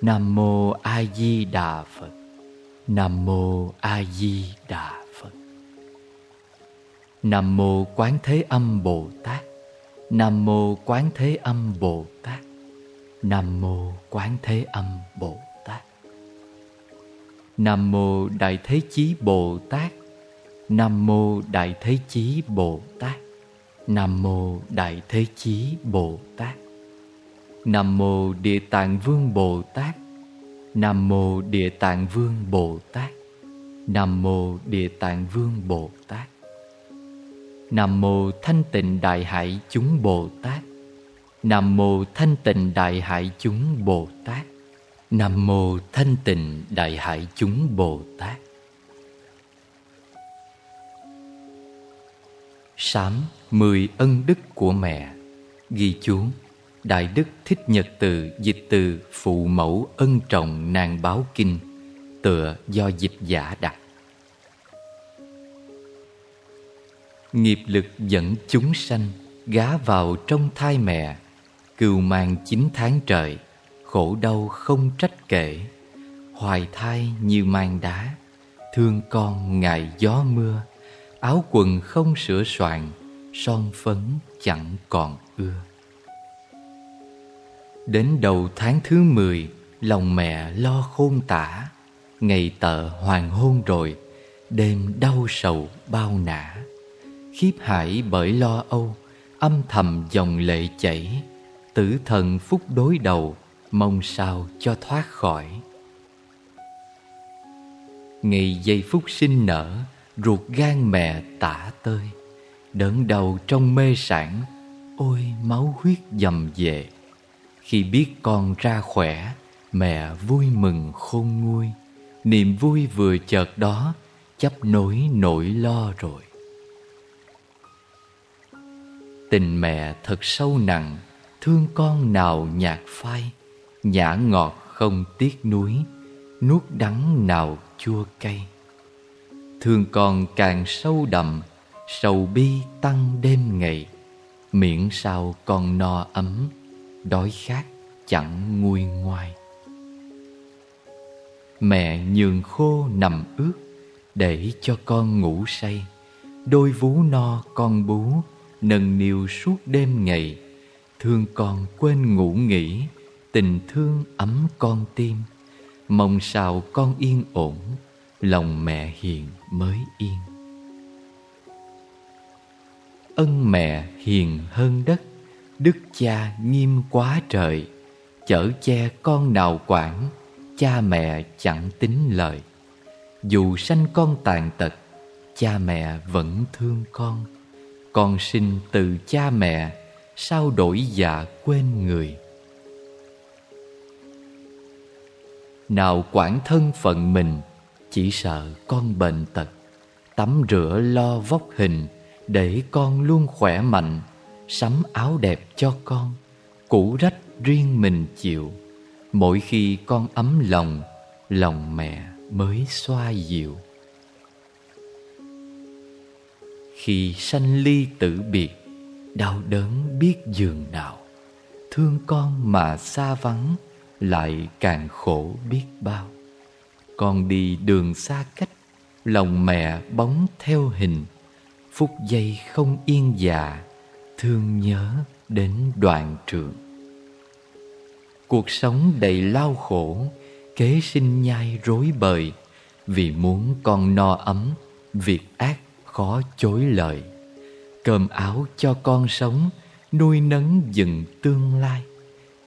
Nam Mô A Di Đà Phật. Nam Mô A Di Đà Phật. Nam Mô Quán Thế Âm Bồ Tát. Nam Mô Quán Thế Âm Bồ Tát. Nam Mô Quán Thế Âm Bồ Tát. Nam Mô Đại Thế Chí Bồ Tát. Nam Mô Đại Thế Chí Bồ Tát. Nam Mô Đại Thế Chí Bồ Tát. Nam Mô Địa Tạng Vương Bồ Tát. Nam Mô Địa Tạng Vương Bồ Tát. Nam Mô Địa Tạng Vương Bồ Tát. Nam Mô Thanh Tịnh Đại Hải Chúng Bồ Tát. Nam Mô Thanh Tịnh Đại Hải Chúng Bồ Tát. Nam Mô Thanh Tịnh Đại Hải Chúng Bồ Tát. Sám Mười ân đức của mẹ. Ghi chú. Đại Đức Thích Nhật Từ dịch từ Phụ Mẫu Ân Trọng Nàng Báo Kinh, Tựa do dịch giả đặt. Nghiệp lực dẫn chúng sanh, Gá vào trong thai mẹ, Cừu mang chín tháng trời, Khổ đau không trách kể. Hoài thai như mang đá, Thương con ngại gió mưa, Áo quần không sửa soạn, Son phấn chẳng còn ưa. Đến đầu tháng thứ mười, Lòng mẹ lo khôn tả. Ngày tợ hoàng hôn rồi, Đêm đau sầu bao nã. Khiếp hải bởi lo âu, Âm thầm dòng lệ chảy. Tử thần phúc đối đầu, Mong sao cho thoát khỏi. Ngày giây phút sinh nở, Ruột gan mẹ tả tơi. Đớn đầu trong mê sản Ôi máu huyết dầm về khi biết con ra khỏe, Mẹ vui mừng khôn nguôi. Niềm vui vừa chợt đó, Chấp nối nỗi lo rồi. Tình mẹ thật sâu nặng, Thương con nào nhạt phai, Nhã ngọt không tiếc nuối, Nuốt đắng nào chua cay. Thương con càng sâu đậm, Sầu bi tăng đêm ngày Miệng sao con no ấm. Đói khát chẳng nguôi ngoai. Mẹ nhường khô nằm ướt Để cho con ngủ say, Đôi vú no con bú Nâng niu suốt đêm ngày. Thương con quên ngủ nghỉ, Tình thương ấm con tim. Mong sao con yên ổn, Lòng mẹ hiền mới yên. Ân mẹ hiền hơn đất Đức cha nghiêm quá trời, Chở che con nào quản, Cha mẹ chẳng tính lời. Dù sanh con tàn tật, Cha mẹ vẫn thương con. Con sinh từ cha mẹ, Sao đổi dạ quên người? Nào quản thân phận mình, Chỉ sợ con bệnh tật. Tắm rửa lo vóc hình, Để con luôn khỏe mạnh. Sắm áo đẹp cho con, Củ rách riêng mình chịu. Mỗi khi con ấm lòng Lòng mẹ mới xoa dịu. Khi sanh ly tử biệt, Đau đớn biết giường nào. Thương con mà xa vắng, Lại càng khổ biết bao. Con đi đường xa cách, Lòng mẹ bóng theo hình. Phút giây không yên dạ Thương nhớ đến đoạn trường Cuộc sống đầy lao khổ, Kế sinh nhai rối bời, Vì muốn con no ấm, Việc ác khó chối lời. Cơm áo cho con sống, Nuôi nấng dừng tương lai.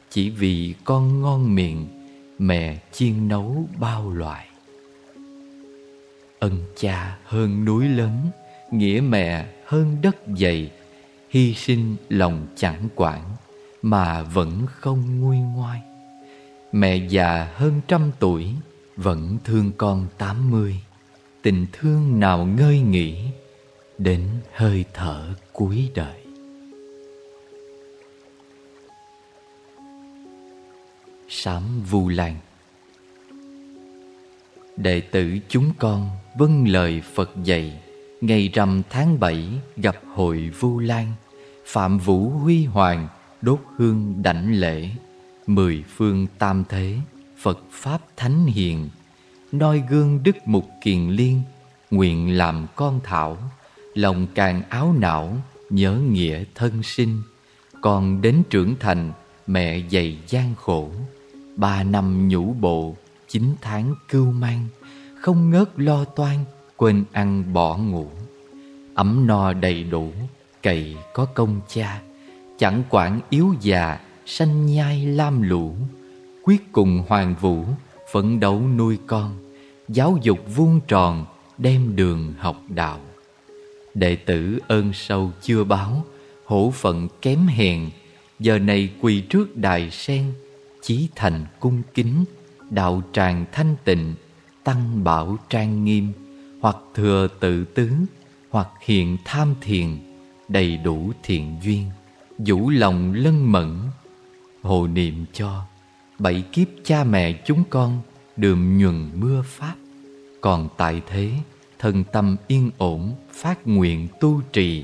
Chỉ vì con ngon miệng, Mẹ chiên nấu bao loại. Ân cha hơn núi lớn, Nghĩa mẹ hơn đất dày Hy sinh lòng chẳng quản, Mà vẫn không nguôi ngoai. Mẹ già hơn trăm tuổi, Vẫn thương con tám mươi. Tình thương nào ngơi nghỉ, Đến hơi thở cuối đời. Sám Vu Lan Đệ tử chúng con vâng lời Phật dạy, Ngày rằm tháng bảy gặp hội Vu Lan. Phạm Vũ Huy Hoàng, đốt hương đảnh lễ. Mười phương tam thế, Phật Pháp Thánh Hiền. Noi gương đức mục kiền liên, Nguyện làm con thảo. Lòng càng áo não, Nhớ nghĩa thân sinh. Còn đến trưởng thành, Mẹ dày gian khổ. Ba năm nhũ bộ, Chín tháng cưu mang. Không ngớt lo toan, Quên ăn bỏ ngủ. Ấm no đầy đủ Cậy có công cha, Chẳng quản yếu già, Sanh nhai lam lũ, Quyết cùng hoàng vũ Phấn đấu nuôi con, Giáo dục vuông tròn, Đem đường học đạo. Đệ tử ơn sâu chưa báo, Hổ phận kém hèn, Giờ này quỳ trước đài sen, Chí thành cung kính, Đạo tràng thanh tịnh, Tăng bảo trang nghiêm, Hoặc thừa tự tứ, Hoặc hiện tham thiền Đầy đủ thiện duyên, Vũ lòng lân mẫn. Hồ niệm cho, Bảy kiếp cha mẹ chúng con Đượm nhuần mưa pháp. Còn tại thế, Thân tâm yên ổn, Phát nguyện tu trì,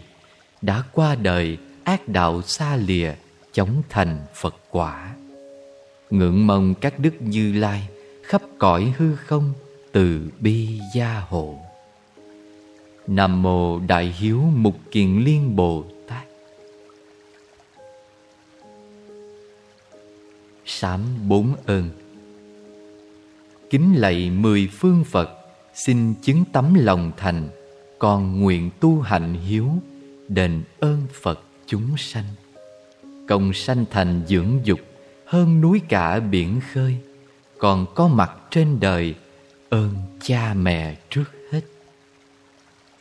Đã qua đời ác đạo xa lìa Chống thành Phật quả. Ngưỡng mong các đức như lai Khắp cõi hư không Từ bi gia hộ. Nam mô Đại Hiếu Mục Kiền Liên Bồ Tát. Sám bốn ơn. Kính lạy mười phương Phật, Xin chứng tấm lòng thành, Con nguyện tu hạnh hiếu, Đền ơn Phật chúng sanh. Công sanh thành dưỡng dục, Hơn núi cả biển khơi, Còn có mặt trên đời, Ơn cha mẹ trước.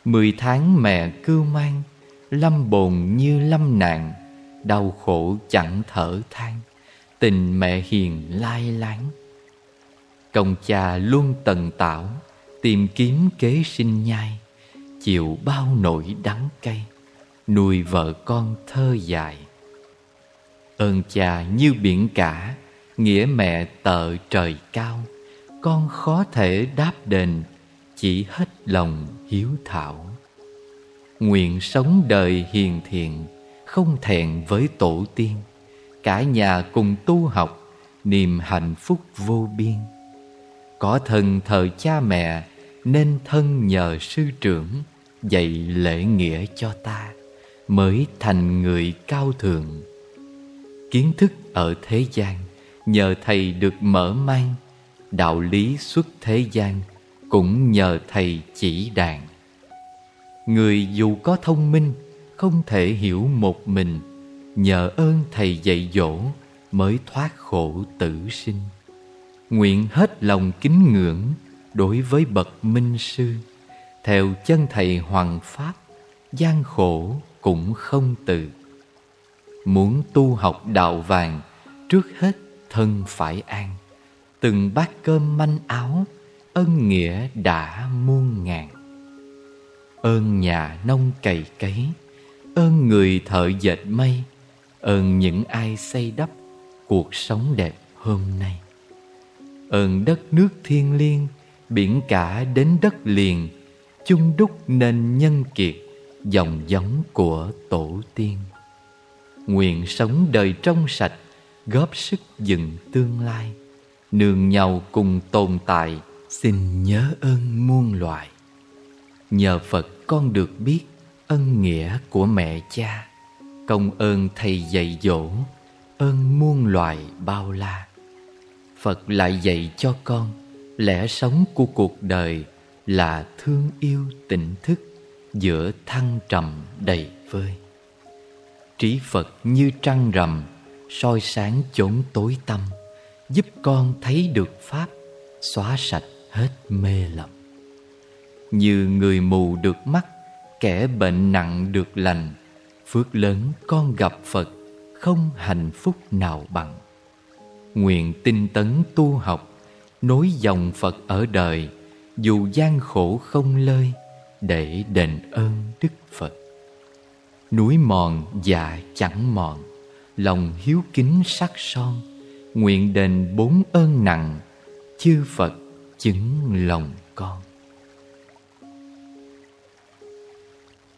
Mười tháng mẹ cưu mang, Lâm bồn như lâm nạn, Đau khổ chẳng thở than. Tình mẹ hiền lai láng. Công cha luôn tần tảo, Tìm kiếm kế sinh nhai, Chịu bao nỗi đắng cay, Nuôi vợ con thơ dài. Ơn cha như biển cả, Nghĩa mẹ tợ trời cao, Con khó thể đáp đền, Chỉ hết lòng hiếu thảo. Nguyện sống đời hiền thiện, Không thẹn với tổ tiên. Cả nhà cùng tu học, Niềm hạnh phúc vô biên. Có thân thờ cha mẹ, Nên thân nhờ sư trưởng, Dạy lễ nghĩa cho ta, Mới thành người cao thượng. Kiến thức ở thế gian, Nhờ thầy được mở mang, Đạo lý xuất thế gian cũng nhờ thầy chỉ đàn. Người dù có thông minh, Không thể hiểu một mình, Nhờ ơn thầy dạy dỗ Mới thoát khổ tử sinh. Nguyện hết lòng kính ngưỡng Đối với bậc minh sư. Theo chân thầy hoàng pháp, gian khổ cũng không từ. Muốn tu học đạo vàng, Trước hết thân phải an. Từng bát cơm manh áo Ân nghĩa đã muôn ngàn. Ơn nhà nông cày cấy, Ơn người thợ dệt mây Ơn những ai xây đắp Cuộc sống đẹp hôm nay. Ơn đất nước thiên liêng, Biển cả đến đất liền, Chung đúc nên nhân kiệt, Dòng giống của tổ tiên. Nguyện sống đời trong sạch, Góp sức dựng tương lai, Nương nhau cùng tồn tại Xin nhớ ơn muôn loài. Nhờ Phật con được biết Ân nghĩa của mẹ cha. Công ơn thầy dạy dỗ Ơn muôn loài bao la. Phật lại dạy cho con Lẽ sống của cuộc đời Là thương yêu tỉnh thức Giữa thăng trầm đầy vơi. Trí Phật như trăng rằm soi sáng chốn tối tâm, Giúp con thấy được Pháp Xóa sạch hết mê lầm. Như người mù được mắt, Kẻ bệnh nặng được lành, Phước lớn con gặp Phật, Không hạnh phúc nào bằng. Nguyện tinh tấn tu học, Nối dòng Phật ở đời, Dù gian khổ không lơi, Để đền ơn Đức Phật. Núi mòn dạ chẳng mòn, Lòng hiếu kính sắc son, Nguyện đền bốn ơn nặng, Chư Phật chứng lòng con.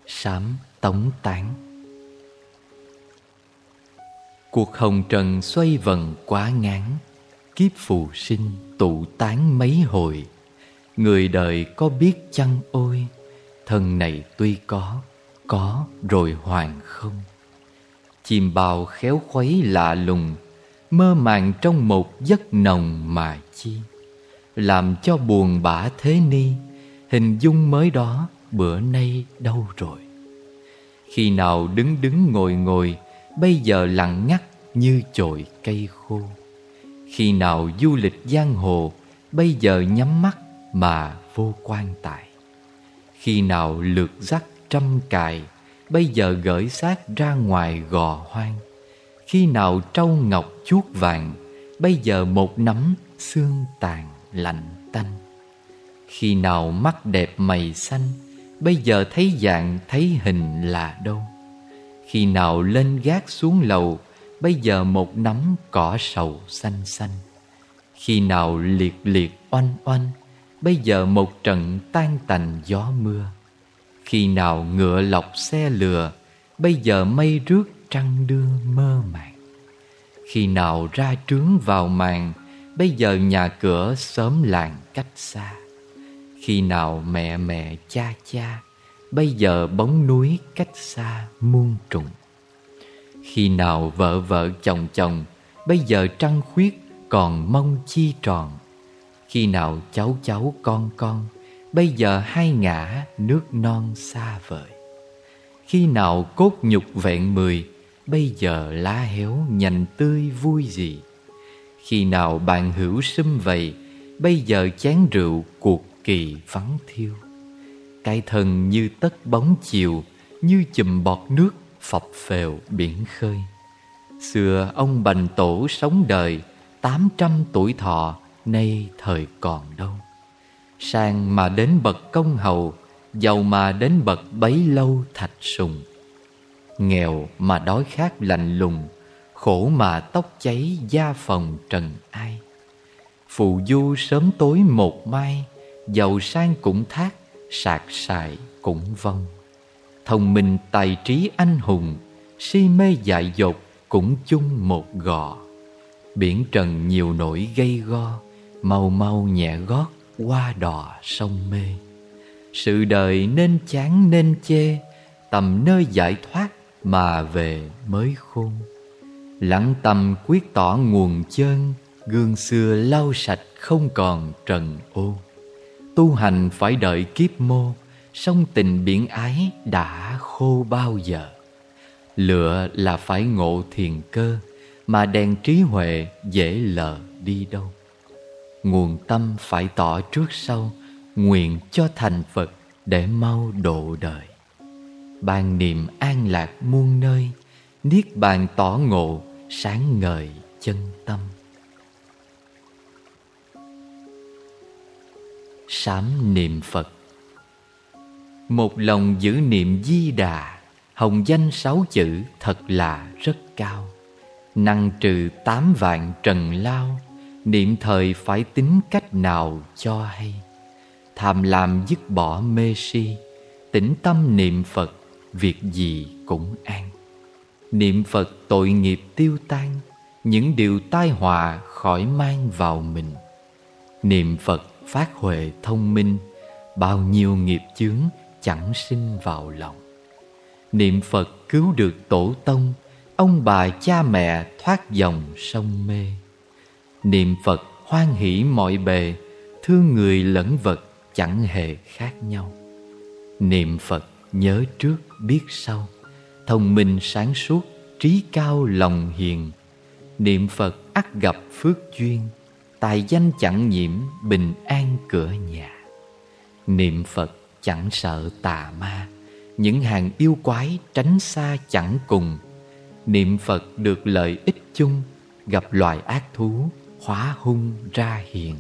Sám tống tán. Cuộc hồng trần xoay vần quá ngán, kiếp phù sinh tụ tán mấy hồi. Người đời có biết chăng ôi, Thân này tuy có Có rồi hoàn không? Chim bào khéo khuấy lạ lùng, Mơ màng trong một giấc nồng mà chi? Làm cho buồn bã thế ni, Hình dung mới đó bữa nay đâu rồi. Khi nào đứng đứng ngồi ngồi, Bây giờ lặng ngắt như chồi cây khô. Khi nào du lịch giang hồ, Bây giờ nhắm mắt mà vô quan tài. Khi nào lượt dắt trăm cài, Bây giờ gửi xác ra ngoài gò hoang. Khi nào trâu ngọc chuốt vàng, Bây giờ một nắm xương tàn lạnh tanh. Khi nào mắt đẹp mày xanh, Bây giờ thấy dạng, thấy hình là đâu? Khi nào lên gác xuống lầu, Bây giờ một nắm cỏ sầu xanh xanh. Khi nào liệt liệt oanh oanh, Bây giờ một trận tan tành gió mưa. Khi nào ngựa lọc xe lừa, Bây giờ mây rước trăng đưa mơ màng. Khi nào ra trướng vào màn Bây giờ nhà cửa sớm làng cách xa. Khi nào mẹ mẹ, cha cha, Bây giờ bóng núi cách xa muôn trùng. Khi nào vợ vợ, chồng chồng, Bây giờ trăng khuyết còn mong chi tròn. Khi nào cháu cháu, con con, Bây giờ hai ngã nước non xa vời. Khi nào cốt nhục vẹn mười, Bây giờ lá héo nhành tươi vui gì. Khi nào bạn hữu xâm vầy, Bây giờ chán rượu cuộc kỳ vắng thiêu. Cái thân như tất bóng chiều, Như chùm bọt nước phập phèo biển khơi. Xưa ông Bành Tổ sống đời, Tám trăm tuổi thọ, Nay thời còn đâu. Sang mà đến bậc công hầu, Giàu mà đến bậc bấy lâu thạch sùng. Nghèo mà đói khát lạnh lùng Khổ mà tóc cháy da phòng trần ai. Phù du sớm tối một mai, Giàu sang cũng thác, Sạc sài cũng vong. Thông minh tài trí anh hùng, Si mê dại dột Cũng chung một gò. Biển trần nhiều nỗi gây go, Mau mau nhẹ gót Qua đò sông mê. Sự đời nên chán nên chê, Tầm nơi giải thoát Mà về mới khôn. Lặng tâm quyết tỏ nguồn chân Gương xưa lau sạch không còn trần ô. Tu hành phải đợi kiếp mô Sông tình biển ái đã khô bao giờ. Lựa là phải ngộ thiền cơ, Mà đèn trí huệ dễ lờ đi đâu. Nguồn tâm phải tỏ trước sau, Nguyện cho thành Phật để mau độ đời. Ban niềm an lạc muôn nơi, Niết bàn tỏ ngộ sáng ngời chân tâm. Sám niệm Phật. Một lòng giữ niệm di đà, Hồng danh sáu chữ thật là rất cao. Năng trừ tám vạn trần lao, Niệm thời phải tính cách nào cho hay. Tham lam dứt bỏ mê si, Tĩnh tâm niệm Phật, Việc gì cũng an Niệm Phật tội nghiệp tiêu tan, Những điều tai họa khỏi mang vào mình. Niệm Phật phát huệ thông minh, Bao nhiêu nghiệp chướng chẳng sinh vào lòng. Niệm Phật cứu được tổ tông, Ông bà cha mẹ thoát dòng sông mê. Niệm Phật hoan hỷ mọi bề, Thương người lẫn vật chẳng hề khác nhau. Niệm Phật nhớ trước biết sau. Thông minh sáng suốt, trí cao lòng hiền. Niệm Phật ắt gặp phước duyên, Tài danh chẳng nhiễm, bình an cửa nhà. Niệm Phật chẳng sợ tà ma, Những hàng yêu quái tránh xa chẳng cùng. Niệm Phật được lợi ích chung, Gặp loài ác thú, hóa hung ra hiền.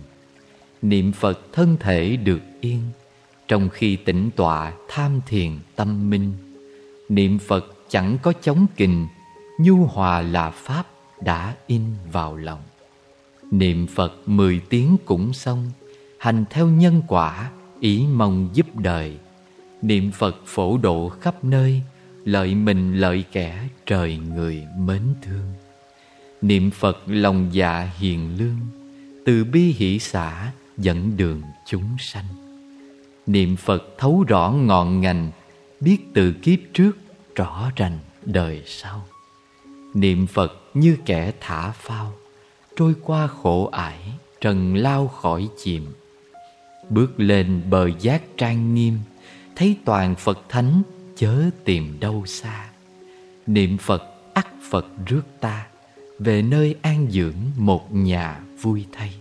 Niệm Phật thân thể được yên, Trong khi tĩnh tọa tham thiền tâm minh. Niệm Phật chẳng có chống kình, Nhu hòa là Pháp đã in vào lòng. Niệm Phật mười tiếng cũng xong, Hành theo nhân quả, Ý mong giúp đời. Niệm Phật phổ độ khắp nơi, Lợi mình lợi kẻ Trời người mến thương. Niệm Phật lòng dạ hiền lương, Từ bi hỷ xã dẫn đường chúng sanh. Niệm Phật thấu rõ ngọn ngành, Biết từ kiếp trước rõ rành đời sau. Niệm Phật như kẻ thả phao, Trôi qua khổ ải, Trần lao khỏi chìm. Bước lên bờ giác trang nghiêm, Thấy toàn Phật thánh Chớ tìm đâu xa. Niệm Phật ắt Phật rước ta, Về nơi an dưỡng một nhà vui thay.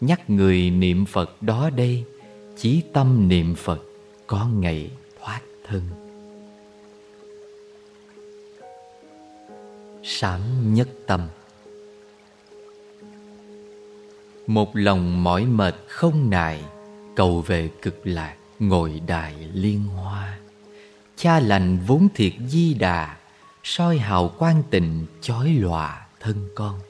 Nhắc người niệm Phật đó đây, Chí tâm niệm Phật có ngày thoát thân. Sám nhất tâm. Một lòng mỏi mệt không nài, Cầu về cực lạc ngồi đài liên hoa. Cha lành vốn thiệt di đà, soi hào quang tình chói lòa thân con.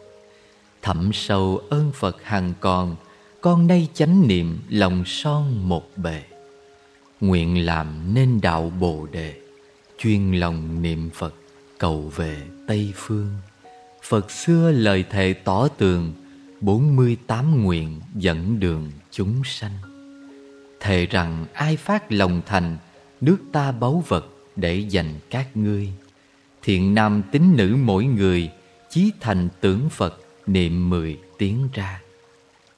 Thẩm sâu ơn phật hằng còn, con nay chánh niệm lòng son một bề. Nguyện làm nên đạo bồ đề, chuyên lòng niệm phật cầu về tây phương. Phật xưa lời thề tỏ tường, bốn mươi tám nguyện dẫn đường chúng sanh. Thề rằng ai phát lòng thành, nước ta báu vật để dành các ngươi. Thiện nam tín nữ mỗi người, Chí thành tưởng Phật niệm mười tiếng ra.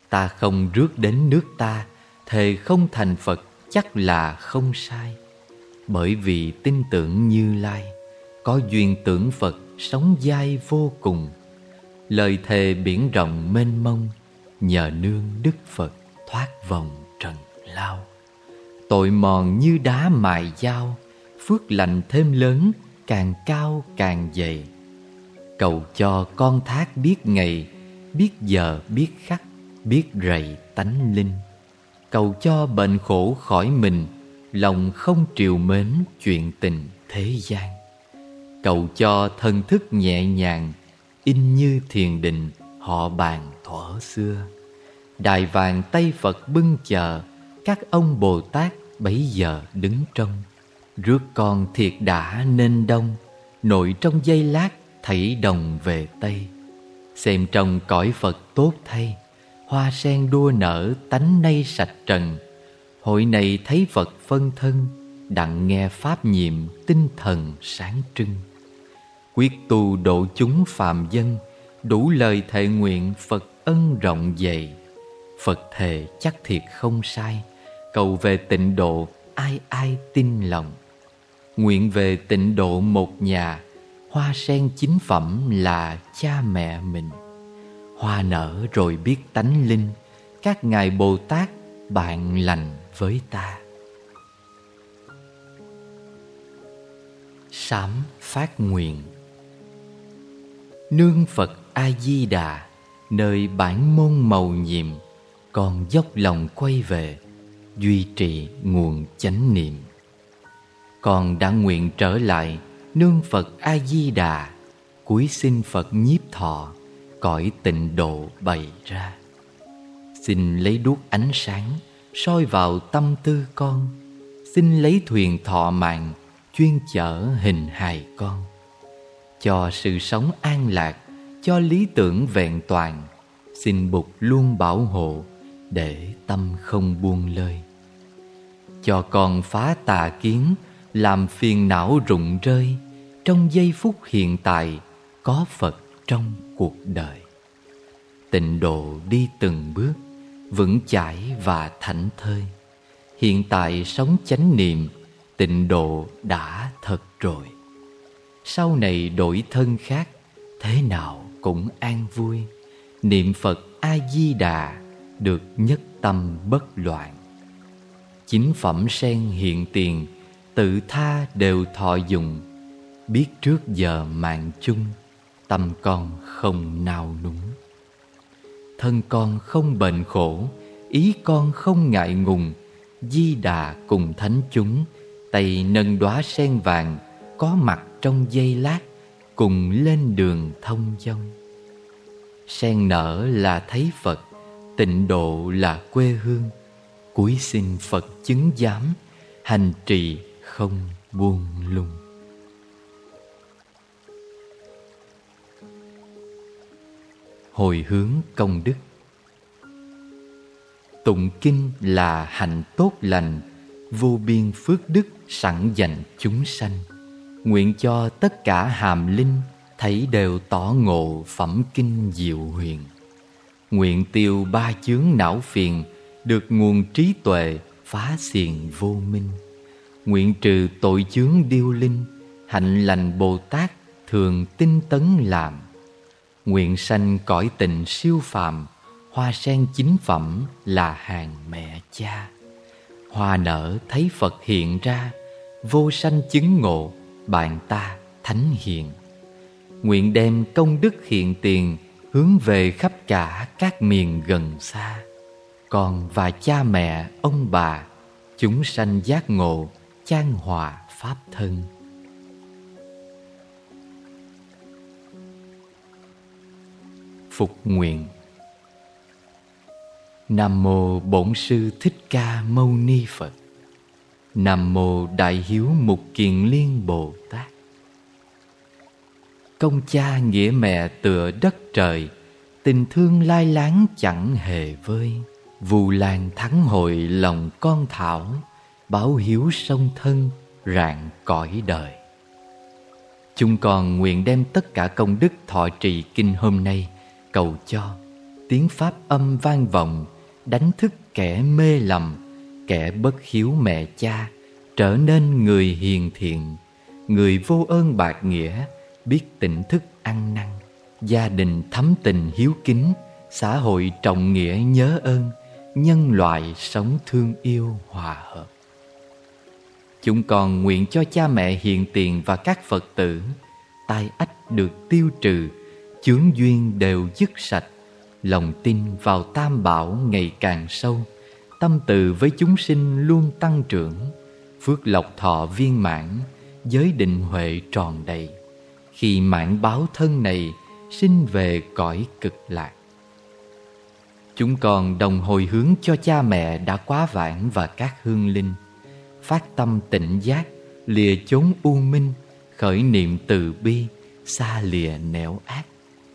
Ta không rước đến nước ta, Thề không thành Phật chắc là không sai. Bởi vì tin tưởng Như Lai có duyên tưởng Phật sống dai vô cùng. Lời thề biển rộng mênh mông, Nhờ nương Đức Phật thoát vòng trần lao. Tội mòn như đá mài dao, Phước lành thêm lớn, càng cao càng dày. Cầu cho con thác biết ngày, biết giờ biết khắc, biết rầy tánh linh. Cầu cho bệnh khổ khỏi mình, lòng không triều mến chuyện tình thế gian cầu cho thân thức nhẹ nhàng, in như thiền định, họ bàn thuở xưa. Đài vàng tây phật bưng chờ, các ông bồ tát bấy giờ đứng trong. Rước con thiệt đã nên đông, Nội trong giây lát thảy đồng về Tây. Xem trong cõi Phật tốt thay, Hoa sen đua nở tánh nay sạch trần. Hội này thấy Phật phân thân, Đặng nghe Pháp nhiệm tinh thần sáng trưng. Quyết tu độ chúng phàm dân, Đủ lời thệ nguyện Phật ân rộng dày. Phật thề chắc thiệt không sai, Cầu về tịnh độ ai ai tin lòng. Nguyện về tịnh độ một nhà, Hoa sen chính phẩm là cha mẹ mình. Hoa nở rồi biết tánh linh, Các ngài Bồ Tát bạn lành với ta. Sám phát nguyện. Nương Phật A-di-đà, Nơi bản môn màu nhiệm, Còn dốc lòng quay về, Duy trì nguồn chánh niệm. Con đã nguyện trở lại, Nương Phật A-di-đà Cuối xin Phật nhiếp thọ, Cõi tịnh độ bày ra. Xin lấy đuốc ánh sáng, soi vào tâm tư con. Xin lấy thuyền thọ mạng, Chuyên chở hình hài con. Cho sự sống an lạc, Cho lý tưởng vẹn toàn. Xin Bụt luôn bảo hộ Để tâm không buông lơi. Cho con phá tà kiến, làm phiền não rụng rơi. Trong giây phút hiện tại, có phật trong cuộc đời. Tịnh độ đi từng bước, vững chãi và thảnh thơi. Hiện tại sống chánh niệm, tịnh độ đã thật rồi sau này đổi thân khác, thế nào cũng an vui. Niệm phật a di đà được nhất tâm bất loạn. Chính phẩm sen hiện tiền, tự tha đều thọ dùng biết trước giờ mạng chung, tâm con không nao núng. Thân con không bệnh khổ, ý con không ngại ngùng. Di đà cùng thánh chúng, tay nâng đóa sen vàng, có mặt trong giây lát cùng lên đường thông dông sen nở là thấy phật, tịnh độ là quê hương. Cuối xin phật chứng giám, hành trì không buông lung. Hồi hướng công đức. Tụng kinh là hạnh tốt lành, Vô biên phước đức sẵn dành chúng sanh. Nguyện cho tất cả hàm linh Thấy đều tỏ ngộ phẩm kinh diệu huyền. Nguyện tiêu ba chướng não phiền, Được nguồn trí tuệ phá xiền vô minh. Nguyện trừ tội chướng điêu linh, Hạnh lành Bồ Tát thường tinh tấn làm. Nguyện sanh cõi tình siêu phàm, Hoa sen chính phẩm là hàng mẹ cha. Hoa nở thấy Phật hiện ra, Vô sanh chứng ngộ bạn ta thánh hiền. Nguyện đem công đức hiện tiền Hướng về khắp cả các miền gần xa. Con và cha mẹ, ông bà Chúng sanh giác ngộ Chan hòa pháp thân. Phục nguyện. Nam mô Bổn sư Thích Ca Mâu Ni Phật. Nam mô Đại Hiếu Mục Kiền Liên Bồ Tát. Công cha nghĩa mẹ tựa đất trời, tình thương lai láng chẳng hề vơi. Vù làng thắng hội lòng con thảo, báo hiếu sông thân rạng cõi đời. Chúng con nguyện đem tất cả công đức thọ trì kinh hôm nay cầu cho tiếng pháp âm vang vọng đánh thức kẻ mê lầm kẻ bất hiếu mẹ cha, trở nên người hiền thiện, người vô ơn bạc nghĩa, biết tỉnh thức ăn năn, gia đình thấm tình hiếu kính, xã hội trọng nghĩa nhớ ơn, nhân loại sống thương yêu hòa hợp. Chúng con nguyện cho cha mẹ hiền tiền và các phật tử, tai ách được tiêu trừ, chướng duyên đều dứt sạch, lòng tin vào tam bảo ngày càng sâu tâm từ với chúng sinh luôn tăng trưởng, phước lộc thọ viên mãn, giới định huệ tròn đầy. Khi mãn báo thân này, sinh về cõi cực lạc. Chúng còn đồng hồi hướng cho cha mẹ đã quá vãng và các hương linh. Phát tâm tỉnh giác, lìa chốn u minh, khởi niệm từ bi, xa lìa nẻo ác.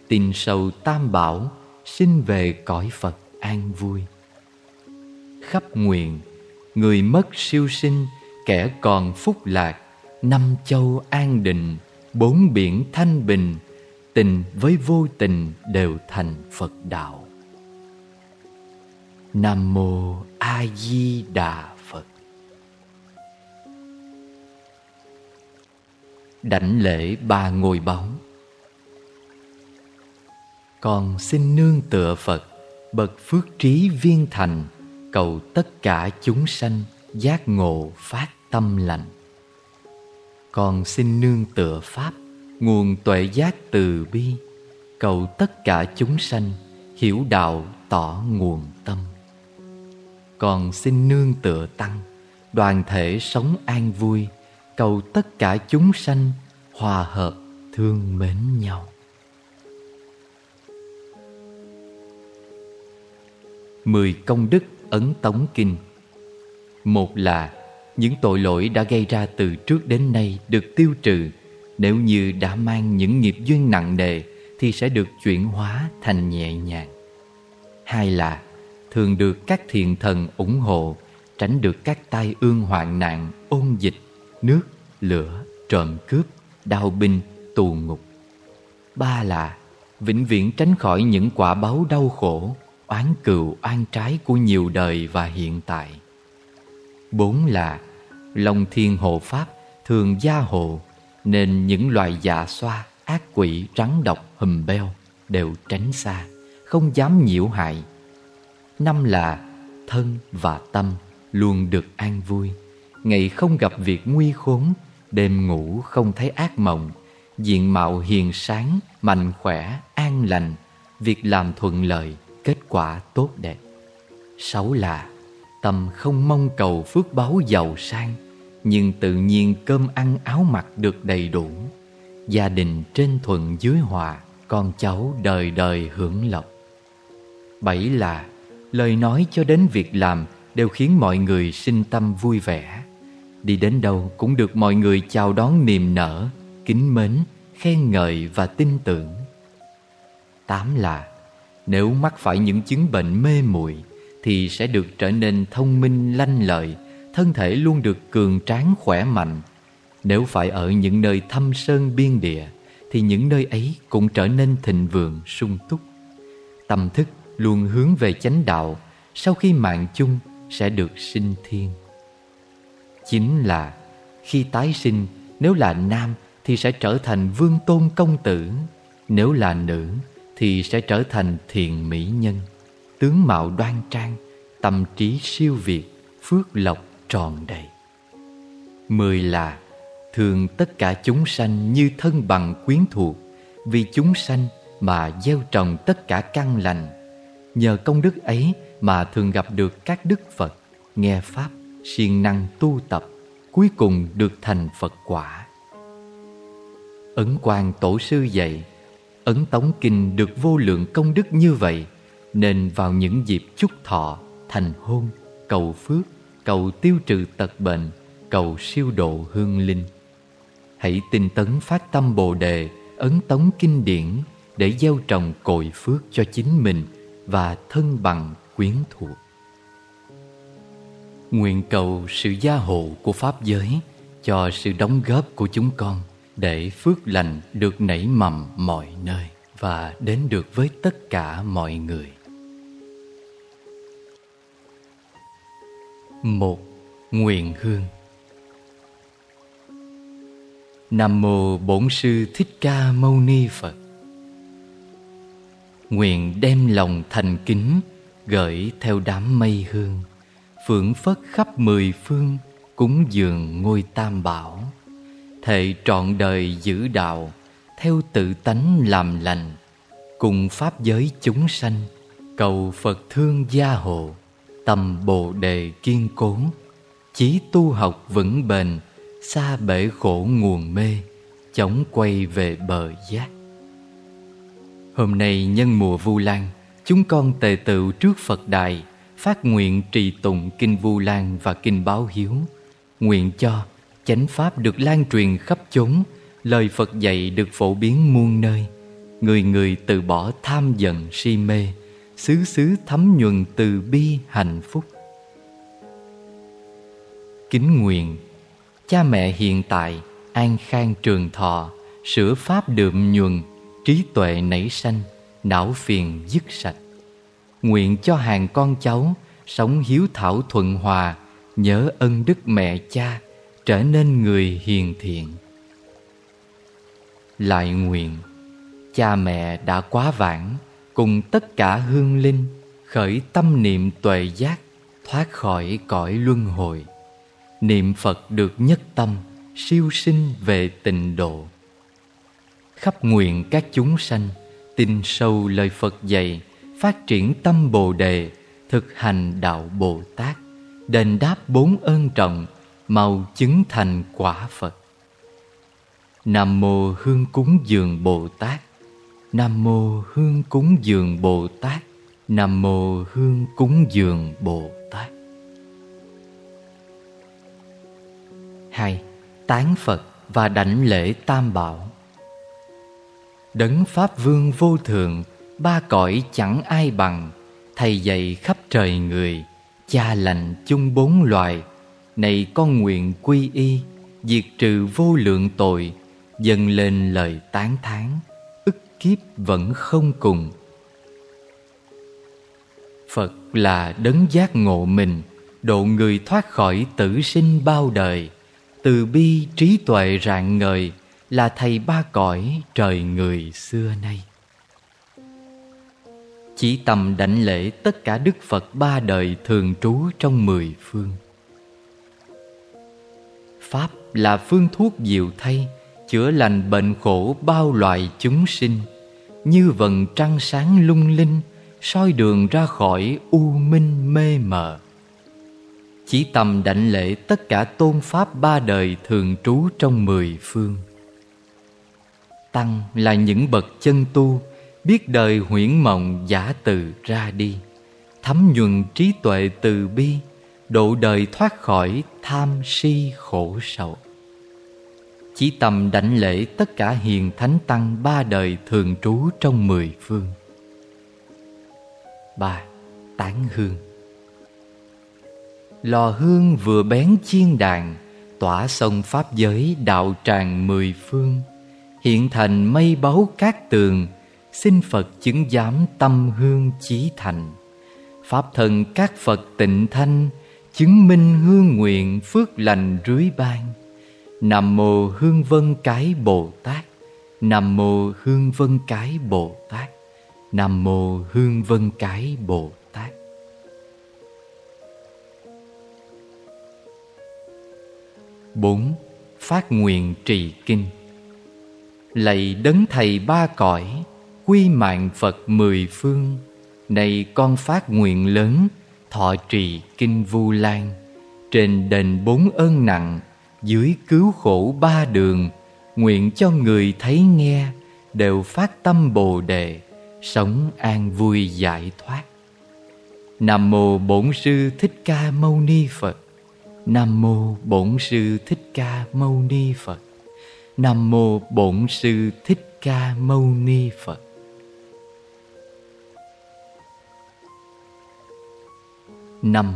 Tin sâu tam bảo, sinh về cõi Phật an vui. Khắp nguyện, người mất siêu sinh, kẻ còn phúc lạc, năm châu an định, bốn biển thanh bình, tình với vô tình đều thành Phật đạo. Nam mô A Di Đà Phật. Đảnh lễ ba ngôi bóng con xin nương tựa Phật Bậc phước trí viên thành Cầu tất cả chúng sanh Giác ngộ phát tâm lành. Con xin nương tựa Pháp, Nguồn tuệ giác từ bi, Cầu tất cả chúng sanh Hiểu đạo tỏ nguồn tâm. Con xin nương tựa Tăng, Đoàn thể sống an vui, Cầu tất cả chúng sanh Hòa hợp thương mến nhau. Mười công đức ấn tống kinh. Một là những tội lỗi đã gây ra từ trước đến nay được tiêu trừ. Nếu như đã mang những nghiệp duyên nặng nề Thì sẽ được chuyển hóa thành nhẹ nhàng. Hai là thường được các thiện thần ủng hộ Tránh được các tai ương hoạn nạn, ôn dịch, nước, lửa, trộm cướp, đau binh, tù ngục. Ba là vĩnh viễn tránh khỏi những quả báo đau khổ oán cừu oan trái của nhiều đời và hiện tại. Bốn là Long thiên hộ pháp thường gia hộ nên những loài dạ xoa, ác quỷ, rắn độc, hùm beo đều tránh xa, không dám nhiễu hại. Năm là thân và tâm luôn được an vui, ngày không gặp việc nguy khốn, đêm ngủ không thấy ác mộng, diện mạo hiền sáng, mạnh khỏe, an lành, việc làm thuận lợi, kết quả tốt đẹp. Sáu là tâm không mong cầu phước báo giàu sang, nhưng tự nhiên cơm ăn áo mặc được đầy đủ. Gia đình trên thuận dưới hòa, con cháu đời đời hưởng lộc. Bảy là lời nói cho đến việc làm đều khiến mọi người sinh tâm vui vẻ. Đi đến đâu cũng được mọi người chào đón niềm nở, kính mến, khen ngợi và tin tưởng. Tám là nếu mắc phải những chứng bệnh mê muội, Thì sẽ được trở nên thông minh, lanh lợi, Thân thể luôn được cường tráng, khỏe mạnh. Nếu phải ở những nơi thâm sơn biên địa, Thì những nơi ấy cũng trở nên thịnh vượng, sung túc. Tâm thức luôn hướng về chánh đạo, Sau khi mạng chung sẽ được sinh thiên. Chính là khi tái sinh, Nếu là nam thì sẽ trở thành vương tôn công tử, Nếu là nữ thì sẽ trở thành thiền mỹ nhân Tướng mạo đoan trang Tâm trí siêu việt Phước lộc tròn đầy. Mười là Thường tất cả chúng sanh như thân bằng quyến thuộc Vì chúng sanh mà gieo trồng tất cả căn lành. Nhờ công đức ấy mà thường gặp được các đức Phật Nghe Pháp, siêng năng tu tập Cuối cùng được thành Phật quả. Ấn quang tổ sư dạy Ấn tống kinh được vô lượng công đức như vậy Nên vào những dịp chúc thọ, thành hôn, cầu phước, cầu tiêu trừ tật bệnh, cầu siêu độ hương linh. Hãy tinh tấn phát tâm Bồ Đề, ấn tống kinh điển Để gieo trồng cội phước cho chính mình và thân bằng quyến thuộc. Nguyện cầu sự gia hộ của Pháp giới Cho sự đóng góp của chúng con. Để phước lành được nảy mầm mọi nơi Và đến được với tất cả mọi người một Nguyện hương Nam mô Bổn sư Thích Ca Mâu Ni Phật. Nguyện đem lòng thành kính gửi theo đám mây hương phượng phất khắp mười phương, cúng dường ngôi tam bảo thệ trọn đời giữ đạo theo tự tánh làm lành cùng pháp giới chúng sanh cầu phật thương gia hộ tâm bồ đề kiên cố chí tu học vững bền xa bể khổ nguồn mê chóng quay về bờ giác. Hôm nay nhân mùa vu lan chúng con tề tựu trước phật đài phát nguyện trì tụng kinh Vu Lan và kinh Báo Hiếu, nguyện cho chánh pháp được lan truyền khắp chốn, lời Phật dạy được phổ biến muôn nơi, người người từ bỏ tham giận si mê, xứ xứ thấm nhuần từ bi hạnh phúc. Kính nguyện cha mẹ hiện tại an khang trường thọ, sửa pháp đượm nhuần, trí tuệ nảy sanh, não phiền dứt sạch. Nguyện cho hàng con cháu sống hiếu thảo thuận hòa, nhớ ân đức mẹ cha, trở nên người hiền thiện. Lại nguyện, cha mẹ đã quá vãng, cùng tất cả hương linh khởi tâm niệm tuệ giác, thoát khỏi cõi luân hồi. Niệm Phật được nhất tâm, siêu sinh về tịnh độ. Khắp nguyện các chúng sanh, tin sâu lời Phật dạy, phát triển tâm Bồ đề, thực hành đạo Bồ Tát, đền đáp bốn ơn trọng, mau chứng thành quả Phật. Nam mô Hương cúng dường Bồ Tát. Nam mô Hương cúng dường Bồ Tát. Nam mô Hương cúng dường Bồ Tát. hai, Tán Phật và đảnh lễ Tam Bảo. Đấng Pháp Vương vô thượng ba cõi chẳng ai bằng, thầy dạy khắp trời người, cha lành chung bốn loài này con nguyện quy y, diệt trừ vô lượng tội, dâng lên lời tán thán, ức kiếp vẫn không cùng. Phật là đấng giác ngộ mình, độ người thoát khỏi tử sinh bao đời. Từ bi trí tuệ rạng ngời là thầy ba cõi trời người xưa nay. Chỉ tầm đảnh lễ tất cả Đức Phật ba đời thường trú trong mười phương. Pháp là phương thuốc diệu thay, Chữa lành bệnh khổ bao loài chúng sinh. Như vần trăng sáng lung linh, soi đường ra khỏi u minh mê mờ. Chỉ tầm đảnh lễ tất cả tôn Pháp ba đời thường trú trong mười phương. Tăng là những bậc chân tu, biết đời huyễn mộng giả từ ra đi, thấm nhuần trí tuệ từ bi độ đời thoát khỏi tham si khổ sầu. Chỉ tầm đảnh lễ tất cả hiền thánh tăng ba đời thường trú trong mười phương. Ba, tán hương. Lò hương vừa bén chiên đàn, Tỏa sông pháp giới đạo tràng mười phương. Hiện thành mây báu cát tường, Xin Phật chứng giám tâm hương chí thành. Pháp thần các Phật tịnh thanh Chứng minh hương nguyện phước lành rưới ban. Nam mô Hương Vân Cái Bồ Tát. Nam mô Hương Vân Cái Bồ Tát. Nam mô Hương Vân Cái Bồ Tát. bốn. Phát nguyện trì kinh. Lạy đấng thầy ba cõi, Quy mạng Phật mười phương, Này con phát nguyện lớn Thọ trì kinh Vu Lan. Trên đền bốn ơn nặng, Dưới cứu khổ ba đường, Nguyện cho người thấy nghe, Đều phát tâm Bồ Đề, Sống an vui giải thoát. Nam Mô Bổn Sư Thích Ca Mâu Ni Phật. Nam Mô Bổn Sư Thích Ca Mâu Ni Phật. Nam Mô Bổn Sư Thích Ca Mâu Ni Phật. Năm,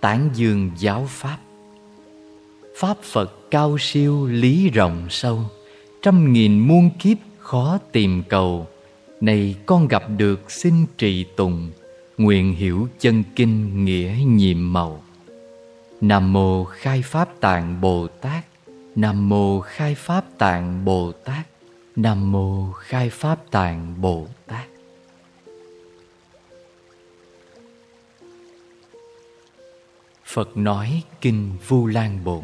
Tán dương giáo Pháp. Pháp Phật cao siêu lý rộng sâu, Trăm nghìn muôn kiếp khó tìm cầu. Này, con gặp được xin trì tùng, Nguyện hiểu chân kinh nghĩa nhiệm màu. Nam Mô Khai Pháp Tạng Bồ Tát, Nam Mô Khai Pháp Tạng Bồ Tát, Nam Mô Khai Pháp Tạng Bồ Tát. Phật nói Kinh Vu Lan Bồn.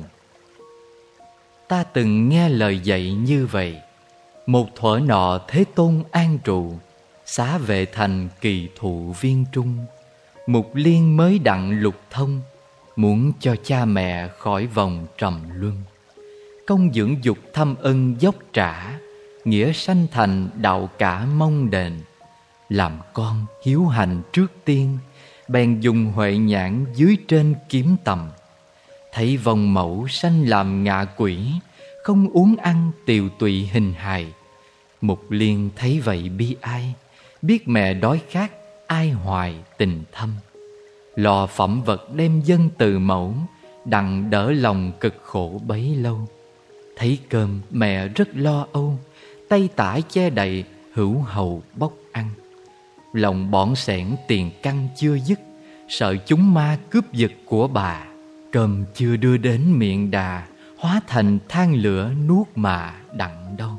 Ta từng nghe lời dạy như vậy. Một thuở nọ Thế Tôn an trụ, Xá vệ thành kỳ thụ viên trung. Mục liên mới đặng lục thông, Muốn cho cha mẹ khỏi vòng trầm luân. Công dưỡng dục thâm ân dốc trả, Nghĩa sanh thành đạo cả mong đền. Làm con hiếu hành trước tiên Bèn dùng huệ nhãn dưới trên kiếm tầm. Thấy vòng mẫu sanh làm ngạ quỷ, Không uống ăn tiều tụy hình hài. Mục liên thấy vậy bi ai, Biết mẹ đói khát, ai hoài tình thâm. Lò phẩm vật đem dân từ mẫu, Đặng đỡ lòng cực khổ bấy lâu. Thấy cơm mẹ rất lo âu, Tay tả che đậy hữu hầu bóc Lòng bỏn sẻn tiền căn chưa dứt, Sợ chúng ma cướp giật của bà. Cơm chưa đưa đến miệng đà, Hóa thành than lửa nuốt mà đặng đâu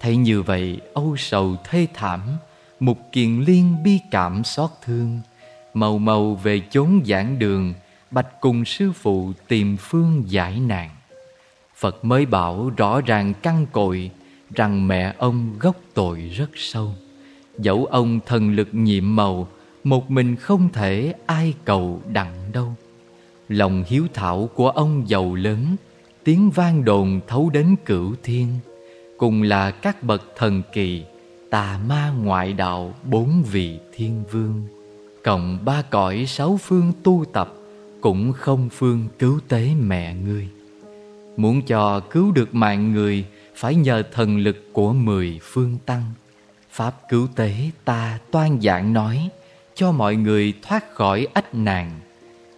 Thấy như vậy, âu sầu thê thảm, Mục kiền liên bi cảm xót thương. Màu màu về chốn giảng đường, Bạch cùng sư phụ tìm phương giải nạn. Phật mới bảo rõ ràng căn cội, Rằng mẹ ông gốc tội rất sâu. Dẫu ông thần lực nhiệm màu, Một mình không thể ai cầu đặng đâu. Lòng hiếu thảo của ông giàu lớn, Tiếng vang đồn thấu đến cửu thiên. Cùng là các bậc thần kỳ, Tà ma ngoại đạo bốn vị thiên vương. Cộng ba cõi sáu phương tu tập, Cũng không phương cứu tế mẹ ngươi. Muốn cho cứu được mạng người, Phải nhờ thần lực của mười phương tăng. Pháp cứu tế ta toan giảng nói, Cho mọi người thoát khỏi ách nạn.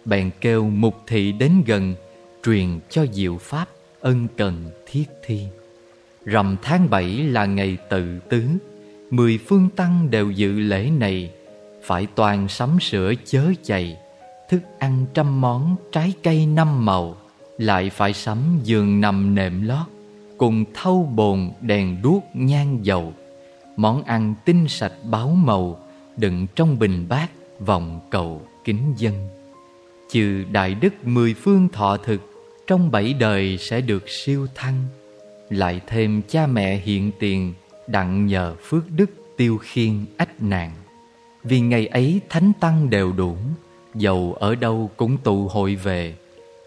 Bèn kêu mục thị đến gần, Truyền cho diệu pháp ân cần thiết thi. Rằm tháng bảy là ngày tự tứ, Mười phương tăng đều dự lễ này, Phải toàn sắm sửa chớ chày, Thức ăn trăm món, trái cây năm màu, Lại phải sắm giường nằm nệm lót, Cùng thâu bồn, đèn đuốc nhang dầu. Món ăn tinh sạch báo màu, Đựng trong bình bát vòng cầu kính dân. Trừ đại đức mười phương thọ thực, Trong bảy đời sẽ được siêu thăng. Lại thêm cha mẹ hiện tiền, Đặng nhờ phước đức tiêu khiên ách nạn. Vì ngày ấy thánh tăng đều đủ, Dầu ở đâu cũng tụ hội về.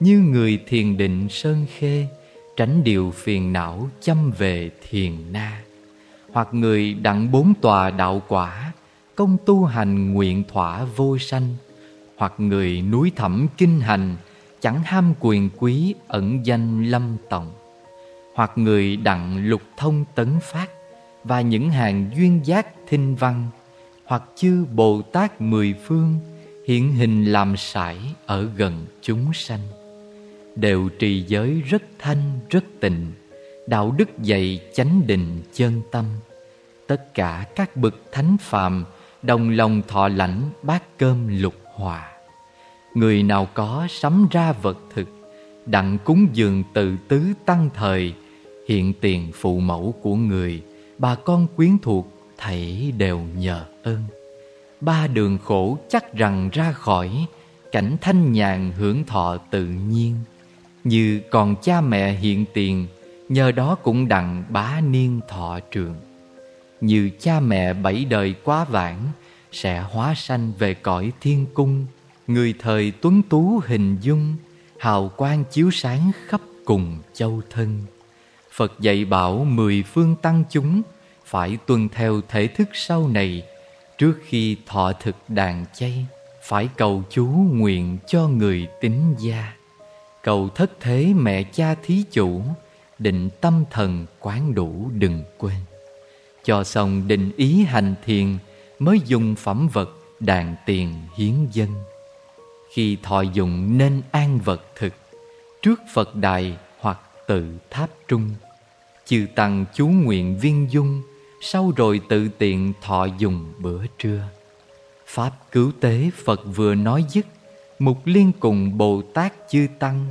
Như người thiền định sơn khê, Tránh điều phiền não chăm về thiền na. Hoặc người đặng bốn tòa đạo quả, Công tu hành nguyện thỏa vô sanh, Hoặc người núi thẳm kinh hành, Chẳng ham quyền quý ẩn danh lâm tổng Hoặc người đặng lục thông tấn phát Và những hàng duyên giác thinh văn, Hoặc chư Bồ Tát mười phương Hiện hình làm sải ở gần chúng sanh, Đều trì giới rất thanh, rất tịnh, Đạo đức dạy chánh định chân tâm. Tất cả các bậc thánh phàm Đồng lòng thọ lãnh bát cơm lục hòa. Người nào có sắm ra vật thực, Đặng cúng dường tự tứ tăng thời, Hiện tiền phụ mẫu của người, Bà con quyến thuộc thảy đều nhờ ơn. Ba đường khổ chắc rằng ra khỏi, Cảnh thanh nhàn hưởng thọ tự nhiên. Như còn cha mẹ hiện tiền, Nhờ đó cũng đặng bá niên thọ trường. Như cha mẹ bảy đời quá vãng, Sẽ hóa sanh về cõi thiên cung. Người thời tuấn tú hình dung, Hào quang chiếu sáng khắp cùng châu thân. Phật dạy bảo mười phương tăng chúng, Phải tuân theo thể thức sau này. Trước khi thọ thực đàn chay, Phải cầu chú nguyện cho người tính gia. Cầu thất thế mẹ cha thí chủ, Định tâm thần quán đủ đừng quên. Cho xong định ý hành thiền Mới dùng phẩm vật đàn tiền hiến dân. Khi thọ dụng nên an vật thực, Trước Phật đài hoặc tự tháp trung. Chư tăng chú nguyện viên dung, Sau rồi tự tiện thọ dùng bữa trưa. Pháp cứu tế Phật vừa nói dứt, Mục liên cùng Bồ Tát chư tăng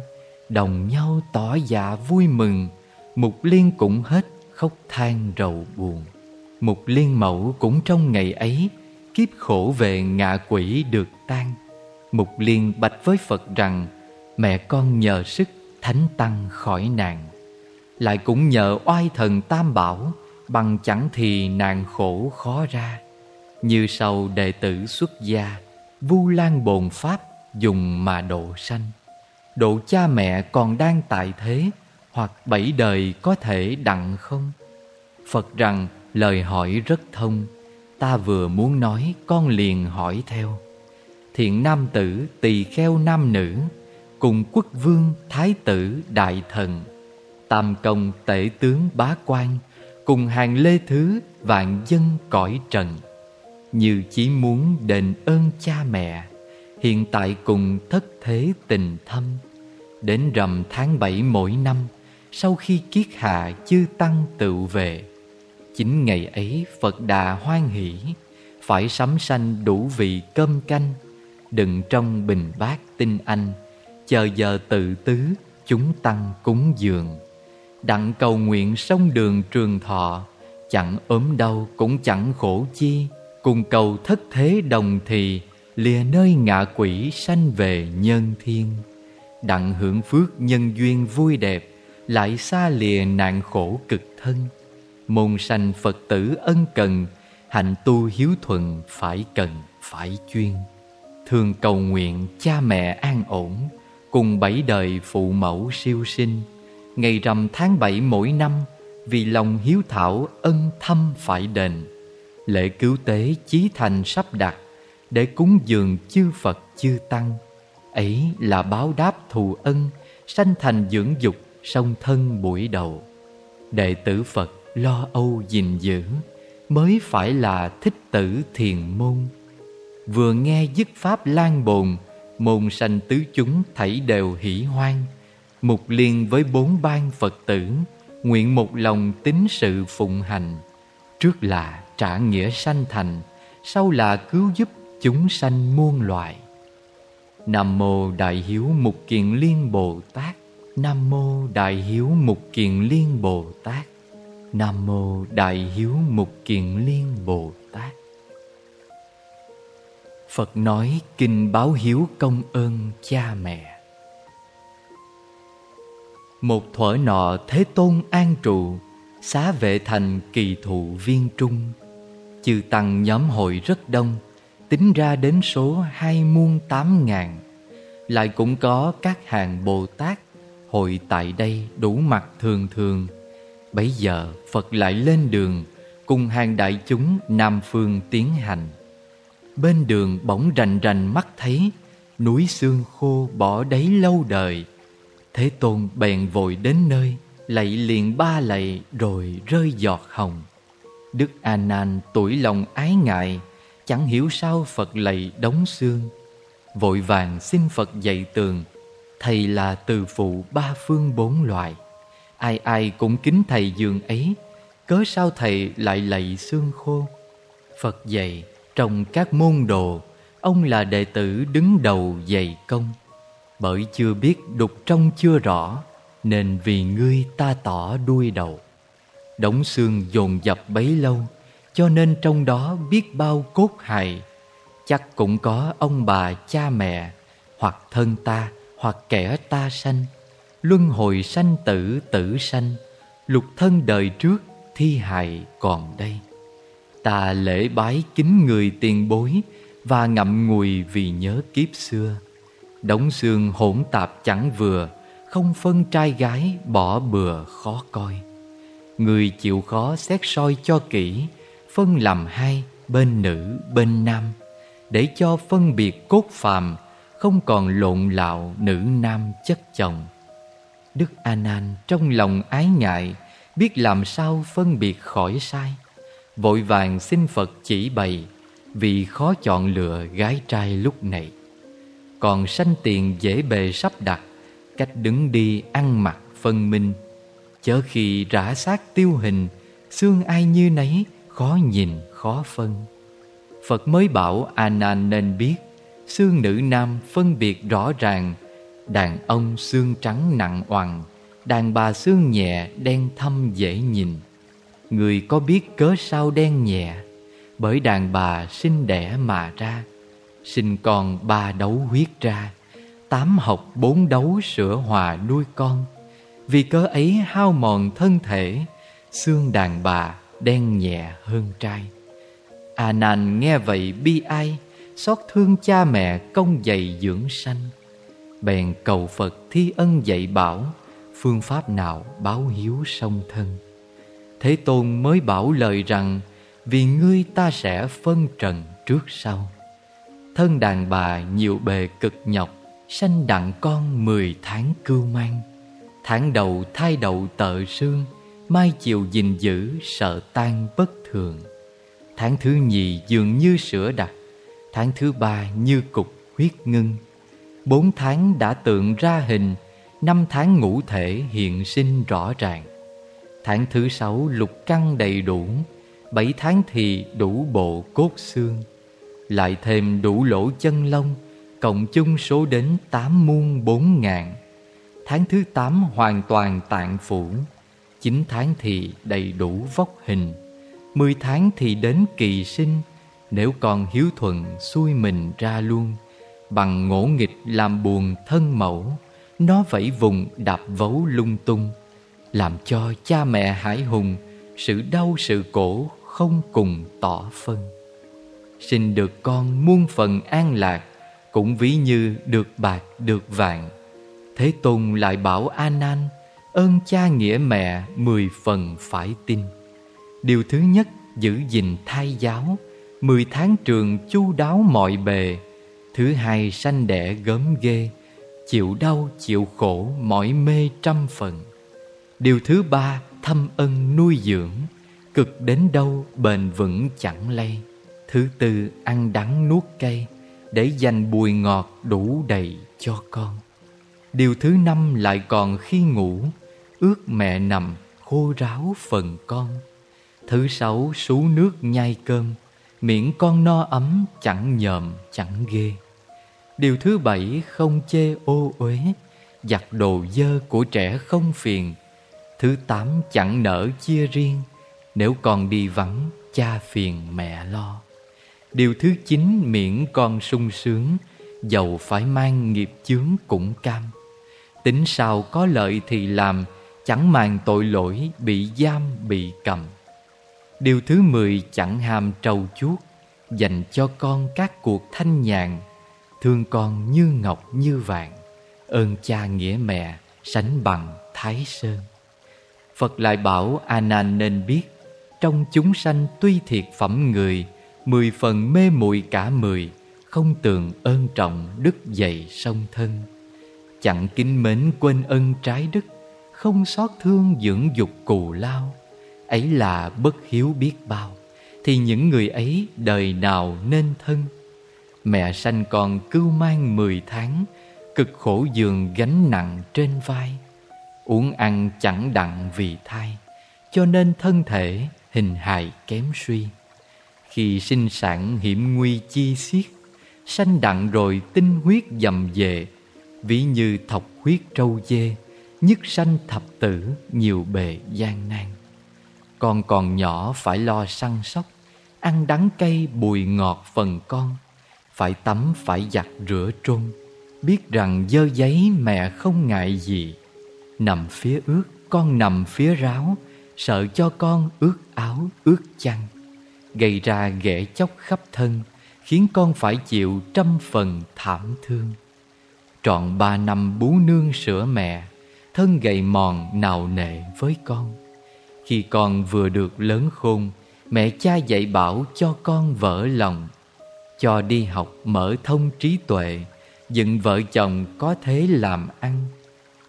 Đồng nhau tỏ dạ vui mừng. Mục liên cũng hết khóc than rầu buồn. Mục liên mẫu cũng trong ngày ấy, Kiếp khổ về ngạ quỷ được tan. Mục liên bạch với Phật rằng, Mẹ con nhờ sức thánh tăng khỏi nạn. Lại cũng nhờ oai thần tam bảo, Bằng chẳng thì nạn khổ khó ra. Như sau đệ tử xuất gia, Vu lan bồn pháp, dùng mà độ sanh. Độ cha mẹ còn đang tại thế, Hoặc bảy đời có thể đặng không? Phật rằng lời hỏi rất thông, Ta vừa muốn nói con liền hỏi theo. Thiện nam tử tỳ kheo nam nữ, Cùng quốc vương, thái tử, đại thần, Tam công, tể tướng, bá quan, Cùng hàng lê thứ, vạn dân, cõi trần. Như chỉ muốn đền ơn cha mẹ, Hiện tại cùng thất thế tình thâm. Đến rằm tháng bảy mỗi năm, Sau khi kiết hạ chư tăng tự về Chính ngày ấy Phật Đà hoan hỷ, Phải sắm sanh đủ vị cơm canh. Đựng trong bình bát tinh anh, Chờ giờ tự tứ Chúng tăng cúng dường. Đặng cầu nguyện sông đường trường thọ, Chẳng ốm đau cũng chẳng khổ chi. Cùng cầu thất thế đồng thì, Lìa nơi ngạ quỷ sanh về nhân thiên. Đặng hưởng phước nhân duyên vui đẹp, Lại xa lìa nạn khổ cực thân. Môn sanh Phật tử ân cần, Hạnh tu hiếu thuận phải cần, phải chuyên. Thường cầu nguyện cha mẹ an ổn, Cùng bảy đời phụ mẫu siêu sinh. Ngày rằm tháng bảy mỗi năm, Vì lòng hiếu thảo ân thâm phải đền. Lễ cứu tế chí thành sắp đặt, Để cúng dường chư Phật chư Tăng. Ấy là báo đáp thù ân, Sanh thành dưỡng dục song thân buổi đầu. Đệ tử Phật lo âu gìn giữ, Mới phải là thích tử thiền môn. Vừa nghe dứt pháp lan bồn, Môn sanh tứ chúng thảy đều hỷ hoan. Mục liên với bốn ban Phật tử, Nguyện một lòng tín sự phụng hành. Trước là trả nghĩa sanh thành, Sau là cứu giúp chúng sanh muôn loài. Nam Mô Đại Hiếu Mục Kiền Liên Bồ Tát. Nam Mô Đại Hiếu Mục Kiền Liên Bồ Tát. Nam Mô Đại Hiếu Mục Kiền Liên Bồ Tát. Phật nói kinh báo hiếu công ơn cha mẹ. Một thuở nọ Thế Tôn an trụ, Xá vệ thành kỳ thụ viên trung. Chư tăng nhóm hội rất đông, Tính ra đến số hai muôn tám ngàn. Lại cũng có các hàng Bồ Tát Hội tại đây đủ mặt thường thường. Bấy giờ Phật lại lên đường, Cùng hàng đại chúng Nam Phương tiến hành. Bên đường bỗng rành rành mắt thấy, Núi xương khô bỏ đáy lâu đời. Thế Tôn bèn vội đến nơi, Lạy liền ba lạy rồi rơi giọt hồng. Đức A Nan tuổi lòng ái ngại, Chẳng hiểu sao Phật lạy đóng xương. Vội vàng xin Phật dạy tường, Thầy là từ phụ ba phương bốn loại. Ai ai cũng kính thầy giường ấy, Cớ sao thầy lại lạy xương khô? Phật dạy, trong các môn đồ, Ông là đệ tử đứng đầu dạy công. Bởi chưa biết đục trong chưa rõ, Nên vì ngươi ta tỏ đuôi đầu. Đống xương dồn dập bấy lâu, Cho nên trong đó biết bao cốt hài. Chắc cũng có ông bà, cha mẹ, Hoặc thân ta, hoặc kẻ ta sanh. Luân hồi sanh tử tử sanh, Lục thân đời trước thi hài còn đây. Ta lễ bái kính người tiền bối Và ngậm ngùi vì nhớ kiếp xưa. Đống xương hỗn tạp chẳng vừa, Không phân trai gái bỏ bừa khó coi. Người chịu khó xét soi cho kỹ, Phân làm hai bên nữ bên nam, Để cho phân biệt cốt phàm, Không còn lộn lạo nữ nam chất chồng. Đức A Nan trong lòng ái ngại, Biết làm sao phân biệt khỏi sai. Vội vàng xin Phật chỉ bày, Vì khó chọn lựa gái trai lúc này. Còn sanh tiền dễ bề sắp đặt, Cách đứng đi ăn mặc phân minh. Chớ khi rã xác tiêu hình, Xương ai như nấy, Khó nhìn, khó phân. Phật mới bảo A Nan nên biết, Xương nữ nam phân biệt rõ ràng Đàn ông xương trắng nặng oằn, Đàn bà xương nhẹ đen thâm dễ nhìn. Người có biết cớ sao đen nhẹ? Bởi đàn bà sinh đẻ mà ra, Sinh con ba đấu huyết ra, Tám học bốn đấu sữa hòa nuôi con. Vì cớ ấy hao mòn thân thể, Xương đàn bà đen nhẹ hơn trai. A Nan nghe vậy bi ai, Xót thương cha mẹ công dày dưỡng sanh. Bèn cầu Phật thi ân dạy bảo, Phương pháp nào báo hiếu song thân. Thế Tôn mới bảo lời rằng, Vì ngươi ta sẽ phân trần trước sau. Thân đàn bà nhiều bề cực nhọc, Sanh đặng con mười tháng cưu mang. Tháng đầu thai đậu tợ sương Mai chiều gìn giữ sợ tan bất thường. Tháng thứ nhì dường như sữa đặc Tháng thứ ba như cục huyết ngưng. Bốn tháng đã tượng ra hình, Năm tháng ngũ thể hiện sinh rõ ràng. Tháng thứ sáu lục căn đầy đủ, Bảy tháng thì đủ bộ cốt xương. Lại thêm đủ lỗ chân lông, Cộng chung số đến tám muôn bốn ngàn. Tháng thứ tám hoàn toàn tạng phủ, Chín tháng thì đầy đủ vóc hình. Mười tháng thì đến kỳ sinh, Nếu còn hiếu thuận xuôi mình ra luôn. Bằng ngỗ nghịch làm buồn thân mẫu, Nó vẫy vùng đạp vấu lung tung, Làm cho cha mẹ hải hùng, Sự đau sự cổ không cùng tỏ phân. Sinh được con muôn phần an lạc, Cũng ví như được bạc được vàng. Thế Tôn lại bảo A Nan Ơn cha nghĩa mẹ mười phần phải tin. Điều thứ nhất, giữ gìn thai giáo, Mười tháng trường chu đáo mọi bề Thứ hai sanh đẻ gớm ghê, Chịu đau, chịu khổ, mỏi mê trăm phần. Điều thứ ba, thâm ân nuôi dưỡng, Cực đến đâu bền vững chẳng lay. Thứ tư, ăn đắng nuốt cay, Để dành bùi ngọt đủ đầy cho con. Điều thứ năm lại còn khi ngủ, Ước mẹ nằm khô ráo phần con. Thứ sáu sú nước nhai cơm, Miệng con no ấm chẳng nhờm chẳng ghê. Điều thứ bảy, không chê ô uế. Giặt đồ dơ của trẻ không phiền. Thứ tám, chẳng nở chia riêng. Nếu con đi vắng, cha phiền mẹ lo. Điều thứ chín miệng con sung sướng. Dầu phải mang nghiệp chướng cũng cam. Tính sao có lợi thì làm. Chẳng màng tội lỗi, bị giam, bị cầm. Điều thứ mười, chẳng ham trầu chuốt. Dành cho con các cuộc thanh nhàn. Thương con như ngọc như vàng, Ơn cha nghĩa mẹ, sánh bằng Thái Sơn. Phật lại bảo A Nan nên biết, Trong chúng sanh tuy thiệt phẩm người, Mười phần mê muội cả mười, Không tường ơn trọng đức dày song thân. Chẳng kính mến quên ân trái đức, Không xót thương dưỡng dục cù lao. Ấy là bất hiếu biết bao, Thì những người ấy đời nào nên thân? Mẹ sanh con cưu mang mười tháng, Cực khổ giường gánh nặng trên vai. Uống ăn chẳng đặng vì thai, Cho nên thân thể hình hài kém suy. Khi sinh sản hiểm nguy chi xiết, Sanh đặng rồi tinh huyết dầm về Ví như thọc huyết trâu dê, Nhất sanh thập tử nhiều bề gian nan. Con còn nhỏ phải lo săn sóc, Ăn đắng cay bùi ngọt phần con. Phải tắm, phải giặt rửa trôn. Biết rằng dơ giấy mẹ không ngại gì. Nằm phía ướt, con nằm phía ráo, Sợ cho con ướt áo, ướt chăn. Gây ra ghẻ chóc khắp thân, Khiến con phải chịu trăm phần thảm thương. Trọn ba năm bú nương sữa mẹ, Thân gầy mòn nào nệ với con. Khi con vừa được lớn khôn, Mẹ cha dạy bảo cho con vỡ lòng cho đi học mở thông trí tuệ, Dựng vợ chồng có thế làm ăn.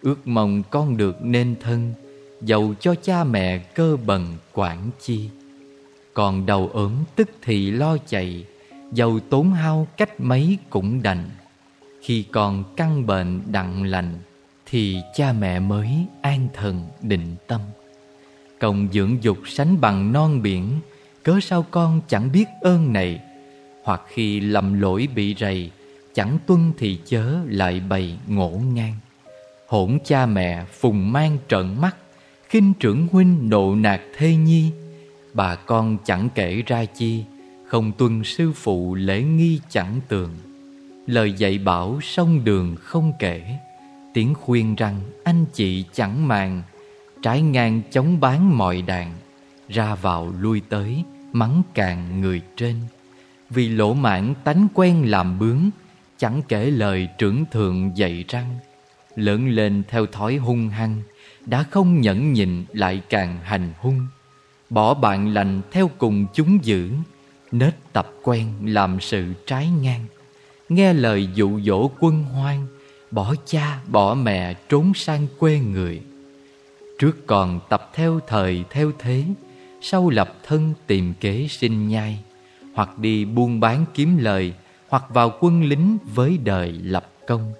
Ước mong con được nên thân Dầu cho cha mẹ cơ bần quản chi. Còn đầu ốm tức thì lo chạy Dầu tốn hao cách mấy cũng đành. Khi còn căn bệnh đặng lành, Thì cha mẹ mới an thần định tâm. Công dưỡng dục sánh bằng non biển, Cớ sao con chẳng biết ơn này? Hoặc khi lầm lỗi bị rầy, Chẳng tuân thì chớ lại bày ngổ ngang. Hỗn cha mẹ phùng mang trợn mắt, khinh trưởng huynh nộ nạt thê nhi. Bà con chẳng kể ra chi, Không tuân sư phụ lễ nghi chẳng tường. Lời dạy bảo sông đường không kể, Tiếng khuyên rằng anh chị chẳng màng. Trái ngang chống bán mọi đàn, Ra vào lui tới, mắng càng người trên. Vì lỗ mãn tánh quen làm bướng, Chẳng kể lời trưởng thượng dạy răng. Lớn lên theo thói hung hăng, Đã không nhẫn nhịn lại càng hành hung. Bỏ bạn lành theo cùng chúng giữ, Nết tập quen làm sự trái ngang. Nghe lời dụ dỗ quân hoang, Bỏ cha, bỏ mẹ trốn sang quê người. Trước còn tập theo thời theo thế, Sau lập thân tìm kế sinh nhai. Hoặc đi buôn bán kiếm lời, Hoặc vào quân lính với đời lập công.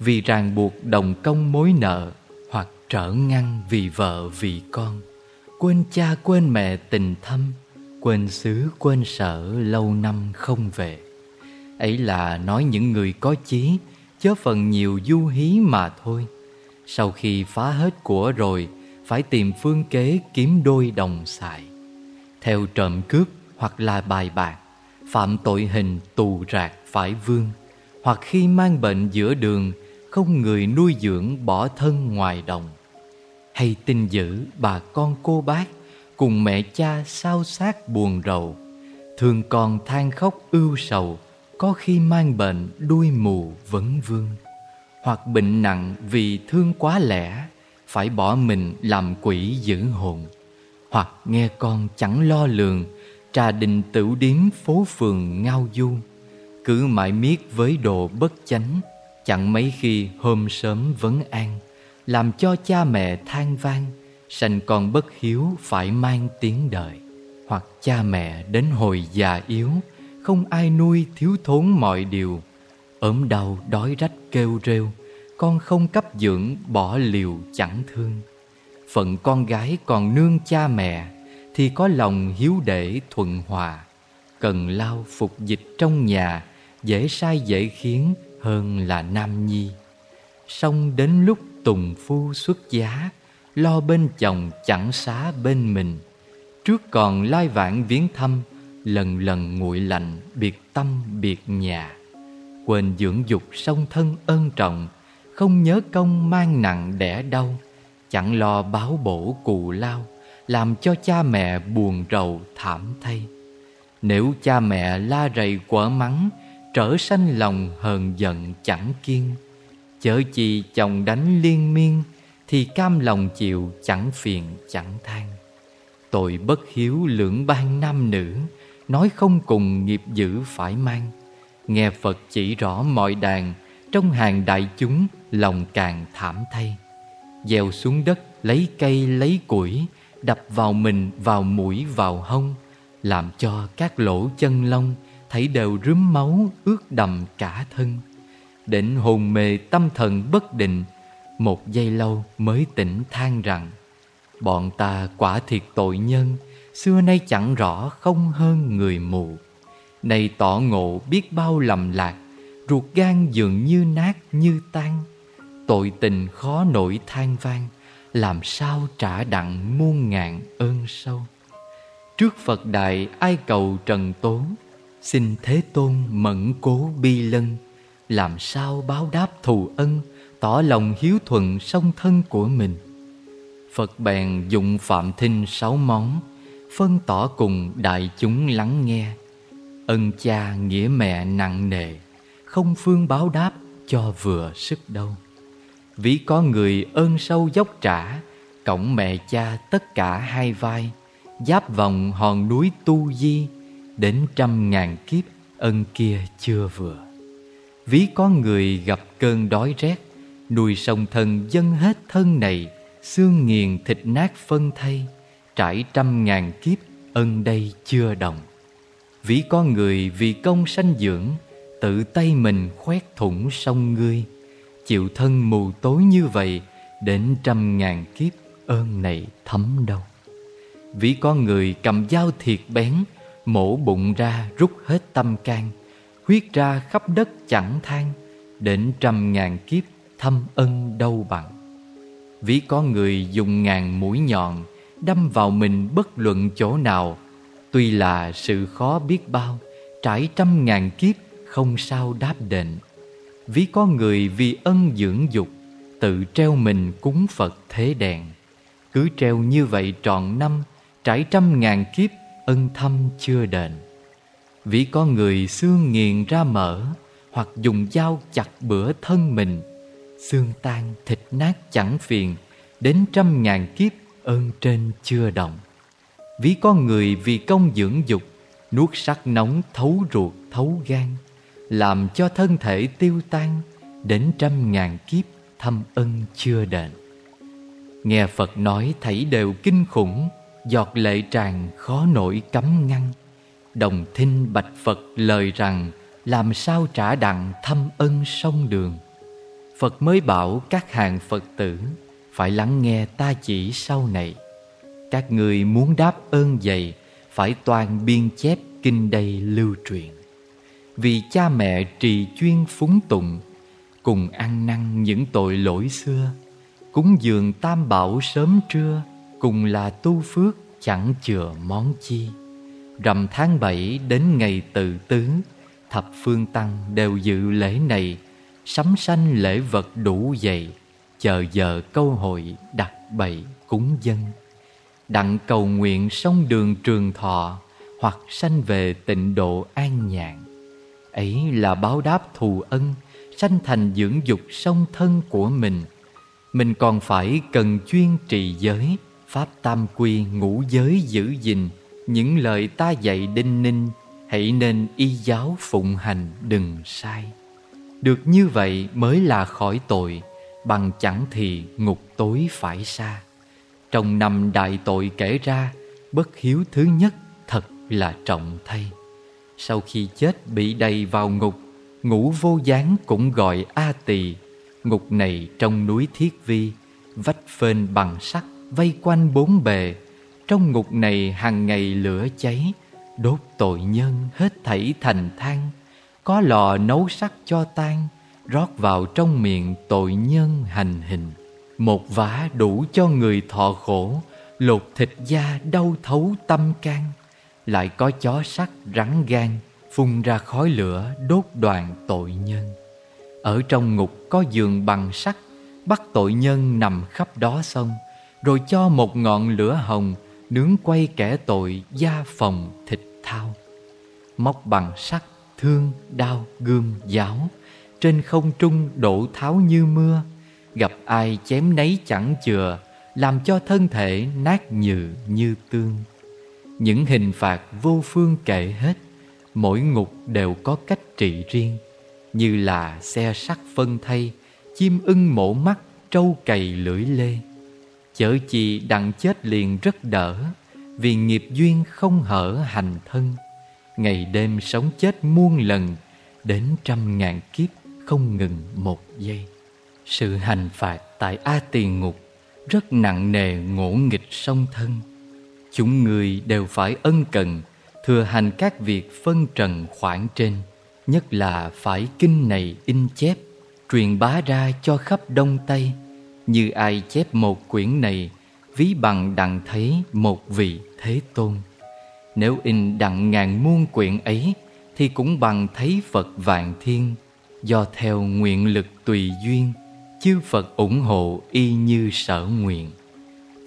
Vì ràng buộc đồng công mối nợ, Hoặc trở ngăn vì vợ, vì con. Quên cha, quên mẹ tình thâm, Quên xứ, quên sở lâu năm không về. Ấy là nói những người có chí, Chớ phần nhiều du hí mà thôi. Sau khi phá hết của rồi, Phải tìm phương kế kiếm đôi đồng xài. Theo trộm cướp hoặc là bài bạc, Phạm tội hình tù rạc phải vương, Hoặc khi mang bệnh giữa đường, Không người nuôi dưỡng bỏ thân ngoài đồng. Hay tin dữ bà con cô bác Cùng mẹ cha sao sát buồn rầu, thường còn than khóc ưu sầu, Có khi mang bệnh đuôi mù vấn vương. Hoặc bệnh nặng vì thương quá lẻ, Phải bỏ mình làm quỷ giữ hồn. Hoặc nghe con chẳng lo lường Trà đình tửu điếm phố phường ngao du, Cứ mãi miết với đồ bất chánh, Chẳng mấy khi hôm sớm vấn an, Làm cho cha mẹ than vang, Sanh con bất hiếu phải mang tiếng đời. Hoặc cha mẹ đến hồi già yếu, Không ai nuôi thiếu thốn mọi điều. Ốm đau đói rách kêu rêu, Con không cấp dưỡng bỏ liều chẳng thương. Phận con gái còn nương cha mẹ thì có lòng hiếu để thuận hòa, Cần lao phục dịch trong nhà, Dễ sai dễ khiến hơn là nam nhi. Song đến lúc tùng phu xuất giá, Lo bên chồng chẳng xá bên mình. Trước còn lai vãng viếng thăm, Lần lần nguội lạnh biệt tâm biệt nhà. Quên dưỡng dục song thân ân trọng, Không nhớ công mang nặng đẻ đau, Chẳng lo báo bổ cù lao. Làm cho cha mẹ buồn rầu, thảm thay. Nếu cha mẹ la rầy quở mắng, Trở sanh lòng hờn giận chẳng kiên Chớ chi chồng đánh liên miên, thì cam lòng chịu chẳng phiền chẳng than. Tội bất hiếu lưỡng ban nam nữ, Nói không cùng nghiệp dữ phải mang. Nghe Phật chỉ rõ mọi đàn, Trong hàng đại chúng lòng càng thảm thay. Gieo xuống đất lấy cây lấy củi Đập vào mình, vào mũi, vào hông, Làm cho các lỗ chân lông Thấy đều rướm máu ướt đầm cả thân. Đến hồn mê tâm thần bất định, Một giây lâu mới tỉnh than rằng, Bọn ta quả thiệt tội nhân, Xưa nay chẳng rõ không hơn người mù. Nay tỏ ngộ biết bao lầm lạc, Ruột gan dường như nát như tan. Tội tình khó nổi than vang làm sao trả đặng muôn ngàn ơn sâu? Trước Phật Đại ai cầu trần tốn? Xin Thế Tôn mẫn cố bi lân. Làm sao báo đáp thù ân, Tỏ lòng hiếu thuận song thân của mình? Phật bèn dụng phạm thinh sáu món, Phân tỏ cùng đại chúng lắng nghe. Ân cha nghĩa mẹ nặng nề, Không phương báo đáp cho vừa sức đâu. Ví có người ơn sâu dốc trả Cổng mẹ cha tất cả hai vai. Giáp vòng hòn núi tu di, Đến trăm ngàn kiếp ân kia chưa vừa. Ví có người gặp cơn đói rét, Nuôi sông thân dân hết thân này, Xương nghiền thịt nát phân thay, Trải trăm ngàn kiếp ân đây chưa đồng. Ví có người vì công sanh dưỡng, Tự tay mình khoét thủng sông ngươi Chịu thân mù tối như vậy, Đến trăm ngàn kiếp ơn này thấm đâu vì con người cầm dao thiệt bén, Mổ bụng ra rút hết tâm can, Huyết ra khắp đất chẳng than, Đến trăm ngàn kiếp thâm ân đâu bằng. Vì có người dùng ngàn mũi nhọn, Đâm vào mình bất luận chỗ nào, Tuy là sự khó biết bao, Trải trăm ngàn kiếp không sao đáp đền Ví có người vì ân dưỡng dục, Tự treo mình cúng Phật thế đèn Cứ treo như vậy trọn năm, Trải trăm ngàn kiếp, ân thâm chưa đền. Ví có người xương nghiền ra mỡ, Hoặc dùng dao chặt bữa thân mình, Xương tan thịt nát chẳng phiền, Đến trăm ngàn kiếp, ơn trên chưa đồng. Ví có người vì công dưỡng dục, Nuốt sắc nóng thấu ruột, thấu gan làm cho thân thể tiêu tan Đến trăm ngàn kiếp thâm ân chưa đền. Nghe Phật nói thảy đều kinh khủng, Giọt lệ tràn khó nổi cấm ngăn. Đồng thinh bạch Phật lời rằng, Làm sao trả đặng thâm ân sông đường? Phật mới bảo các hàng Phật tử, Phải lắng nghe ta chỉ sau này. Các người muốn đáp ơn dày, Phải toàn biên chép kinh đây lưu truyền. Vì cha mẹ trì chuyên phúng tụng, Cùng ăn năn những tội lỗi xưa, Cúng dường tam bảo sớm trưa, Cùng là tu phước chẳng chừa món chi. Rằm tháng bảy đến ngày tự tứ Thập phương tăng đều dự lễ này, Sắm sanh lễ vật đủ dày, Chờ giờ câu hội đặt bày cúng dân. Đặng cầu nguyện sông đường trường thọ, Hoặc sanh về tịnh độ an nhàn. Ấy là báo đáp thù ân, Sanh thành dưỡng dục song thân của mình. Mình còn phải cần chuyên trì giới, Pháp tam quy ngũ giới giữ gìn. Những lời ta dạy đinh ninh, Hãy nên y giáo phụng hành đừng sai. Được như vậy mới là khỏi tội, Bằng chẳng thì ngục tối phải xa. Trong năm đại tội kể ra, Bất hiếu thứ nhất thật là trọng thay. Sau khi chết bị đầy vào ngục, Ngũ vô gián cũng gọi A tỳ. Ngục này trong núi Thiết Vi, Vách phên bằng sắt vây quanh bốn bề. Trong ngục này hàng ngày lửa cháy, đốt tội nhân hết thảy thành than. Có lò nấu sắt cho tan, rót vào trong miệng tội nhân hành hình. Một vả đủ cho người thọ khổ, lột thịt da đau thấu tâm can lại có chó sắt rắn gan phun ra khói lửa đốt đoàn tội nhân. Ở trong ngục có giường bằng sắt bắt tội nhân nằm khắp đó xong rồi cho một ngọn lửa hồng Nướng quay kẻ tội da phòng thịt thao. Móc bằng sắt, thương, đau gươm, giáo Trên không trung đổ tháo như mưa. Gặp ai chém nấy chẳng chừa Làm cho thân thể nát nhừ như tương. Những hình phạt vô phương kể hết Mỗi ngục đều có cách trị riêng Như là xe sắt phân thay Chim ưng mổ mắt, trâu cày lưỡi lê. Chở chị đặng chết liền rất đỡ Vì nghiệp duyên không hở hành thân. Ngày đêm sống chết muôn lần Đến trăm ngàn kiếp không ngừng một giây. Sự hành phạt tại A Tiền Ngục Rất nặng nề ngỗ nghịch song thân. Chúng người đều phải ân cần, Thừa hành các việc phân trần khoản trên, Nhất là phải kinh này in chép, Truyền bá ra cho khắp Đông Tây. Như ai chép một quyển này, Ví bằng đặng thấy một vị thế tôn. Nếu in đặng ngàn muôn quyển ấy, Thì cũng bằng thấy Phật vạn thiên. Do theo nguyện lực tùy duyên, Chư Phật ủng hộ y như sở nguyện.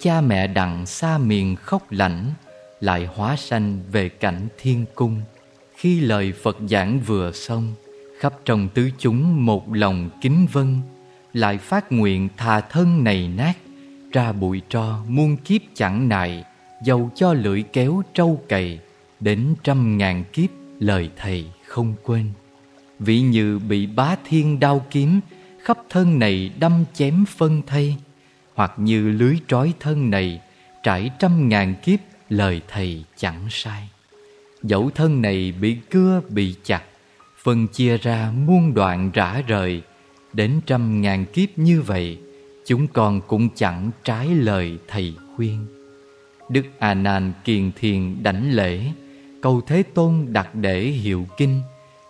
Cha mẹ đặng xa miền khóc lạnh, Lại hóa sanh về cảnh thiên cung. Khi lời Phật giảng vừa xong, Khắp trong tứ chúng một lòng kính vân Lại phát nguyện thà thân này nát, Ra bụi tro muôn kiếp chẳng nại Dầu cho lưỡi kéo trâu cày, Đến trăm ngàn kiếp lời thầy không quên. Vị như bị bá thiên đao kiếm, Khắp thân này đâm chém phân thây hoặc như lưới trói thân này Trải trăm ngàn kiếp lời thầy chẳng sai. Dẫu thân này bị cưa, bị chặt, Phân chia ra muôn đoạn rã rời, Đến trăm ngàn kiếp như vậy, Chúng con cũng chẳng trái lời thầy khuyên. Đức A Nan kiền thiền đảnh lễ Cầu Thế Tôn đặt để hiệu kinh,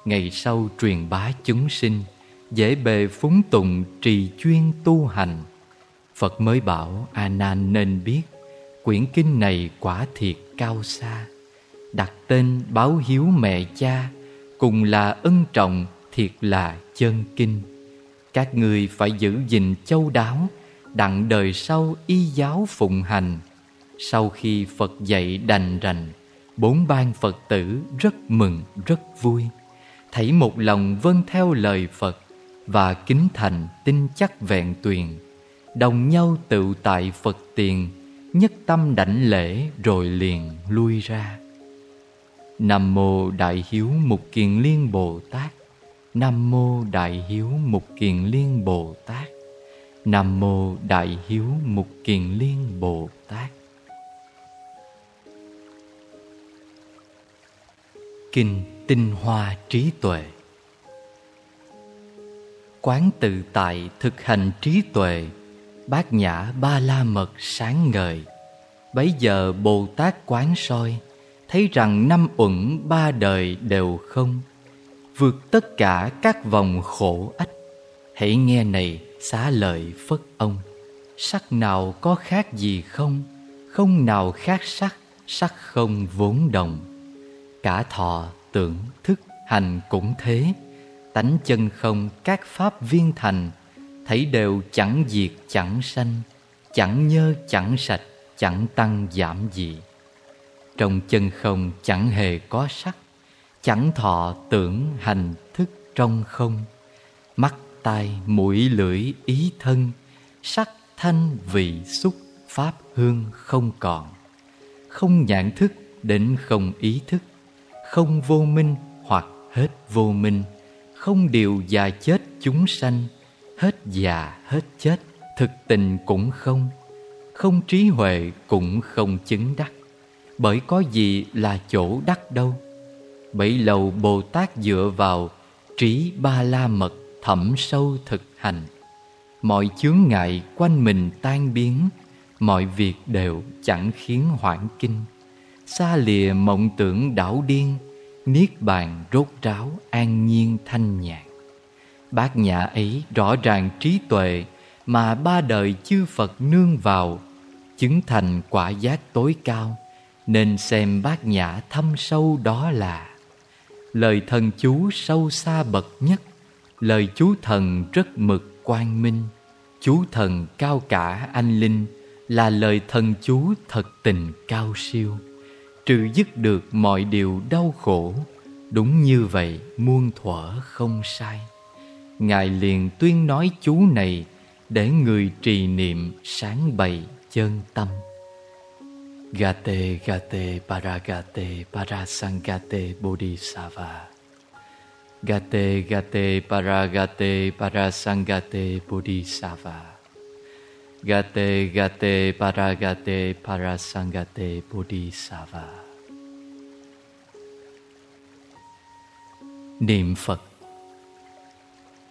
Ngày sau truyền bá chúng sinh, Dễ bề phúng tùng trì chuyên tu hành. Phật mới bảo A Nan nên biết, Quyển kinh này quả thiệt cao xa. Đặt tên báo hiếu mẹ cha, Cùng là ân trọng, thiệt là chân kinh. Các người phải giữ gìn châu đáo, Đặng đời sau y giáo phụng hành. Sau khi Phật dạy đành rành, Bốn ban Phật tử rất mừng, rất vui. Thảy một lòng vâng theo lời Phật Và kính thành tin chắc vẹn tuyền Đồng nhau tự tại Phật tiền, Nhất tâm đảnh lễ rồi liền lui ra Nam mô Đại Hiếu Mục Kiền Liên Bồ Tát. Nam mô Đại Hiếu Mục Kiền Liên Bồ Tát. Nam mô Đại Hiếu Mục Kiền Liên Bồ Tát. Kinh Tinh Hoa Trí Tuệ Quán tự tại thực hành trí tuệ Bát nhã ba la mật sáng ngời. Bấy giờ Bồ Tát quán soi, thấy rằng năm uẩn ba đời đều không, vượt tất cả các vòng khổ ách. Hãy nghe này, xá lợi phất ông. Sắc nào có khác gì không? Không nào khác sắc sắc không vốn đồng. Cả thọ tưởng thức hành cũng thế, tánh chân không các pháp viên thành thấy đều chẳng diệt, chẳng sanh, chẳng nhơ, chẳng sạch, chẳng tăng, giảm gì trong chân không chẳng hề có sắc, Chẳng thọ tưởng hành thức trong không. Mắt, tai, mũi, lưỡi, ý thân, Sắc, thanh, vị, xúc, pháp, hương không còn. Không nhãn thức đến không ý thức, Không vô minh hoặc hết vô minh, Không điều già chết chúng sanh Hết già, hết chết, Thực tình cũng không Không trí huệ cũng không chứng đắc. Bởi có gì là chỗ đắc đâu? Bấy lâu Bồ Tát dựa vào Trí ba la mật thẩm sâu thực hành. Mọi chướng ngại quanh mình tan biến, Mọi việc đều chẳng khiến hoảng kinh. Xa lìa mộng tưởng đảo điên, Niết bàn rốt ráo an nhiên thanh nhạc. Bát nhã ấy rõ ràng trí tuệ Mà ba đời chư Phật nương vào, Chứng thành quả giác tối cao, nên xem bát nhã thâm sâu đó là Lời thần chú sâu xa bậc nhất, Lời chú thần rất mực quang minh, Chú thần cao cả anh linh Là lời thần chú thật tình cao siêu, Trừ dứt được mọi điều đau khổ, Đúng như vậy muôn thuở không sai. Ngài liền tuyên nói chú này Để người trì niệm sáng bày chân tâm. Gate Gate, Paragate, Parasangate, Bodhisattva. Gate Gate, Paragate, Parasangate, Bodhisattva. Gate Gate, Paragate, Parasangate, Bodhisattva. Niệm Phật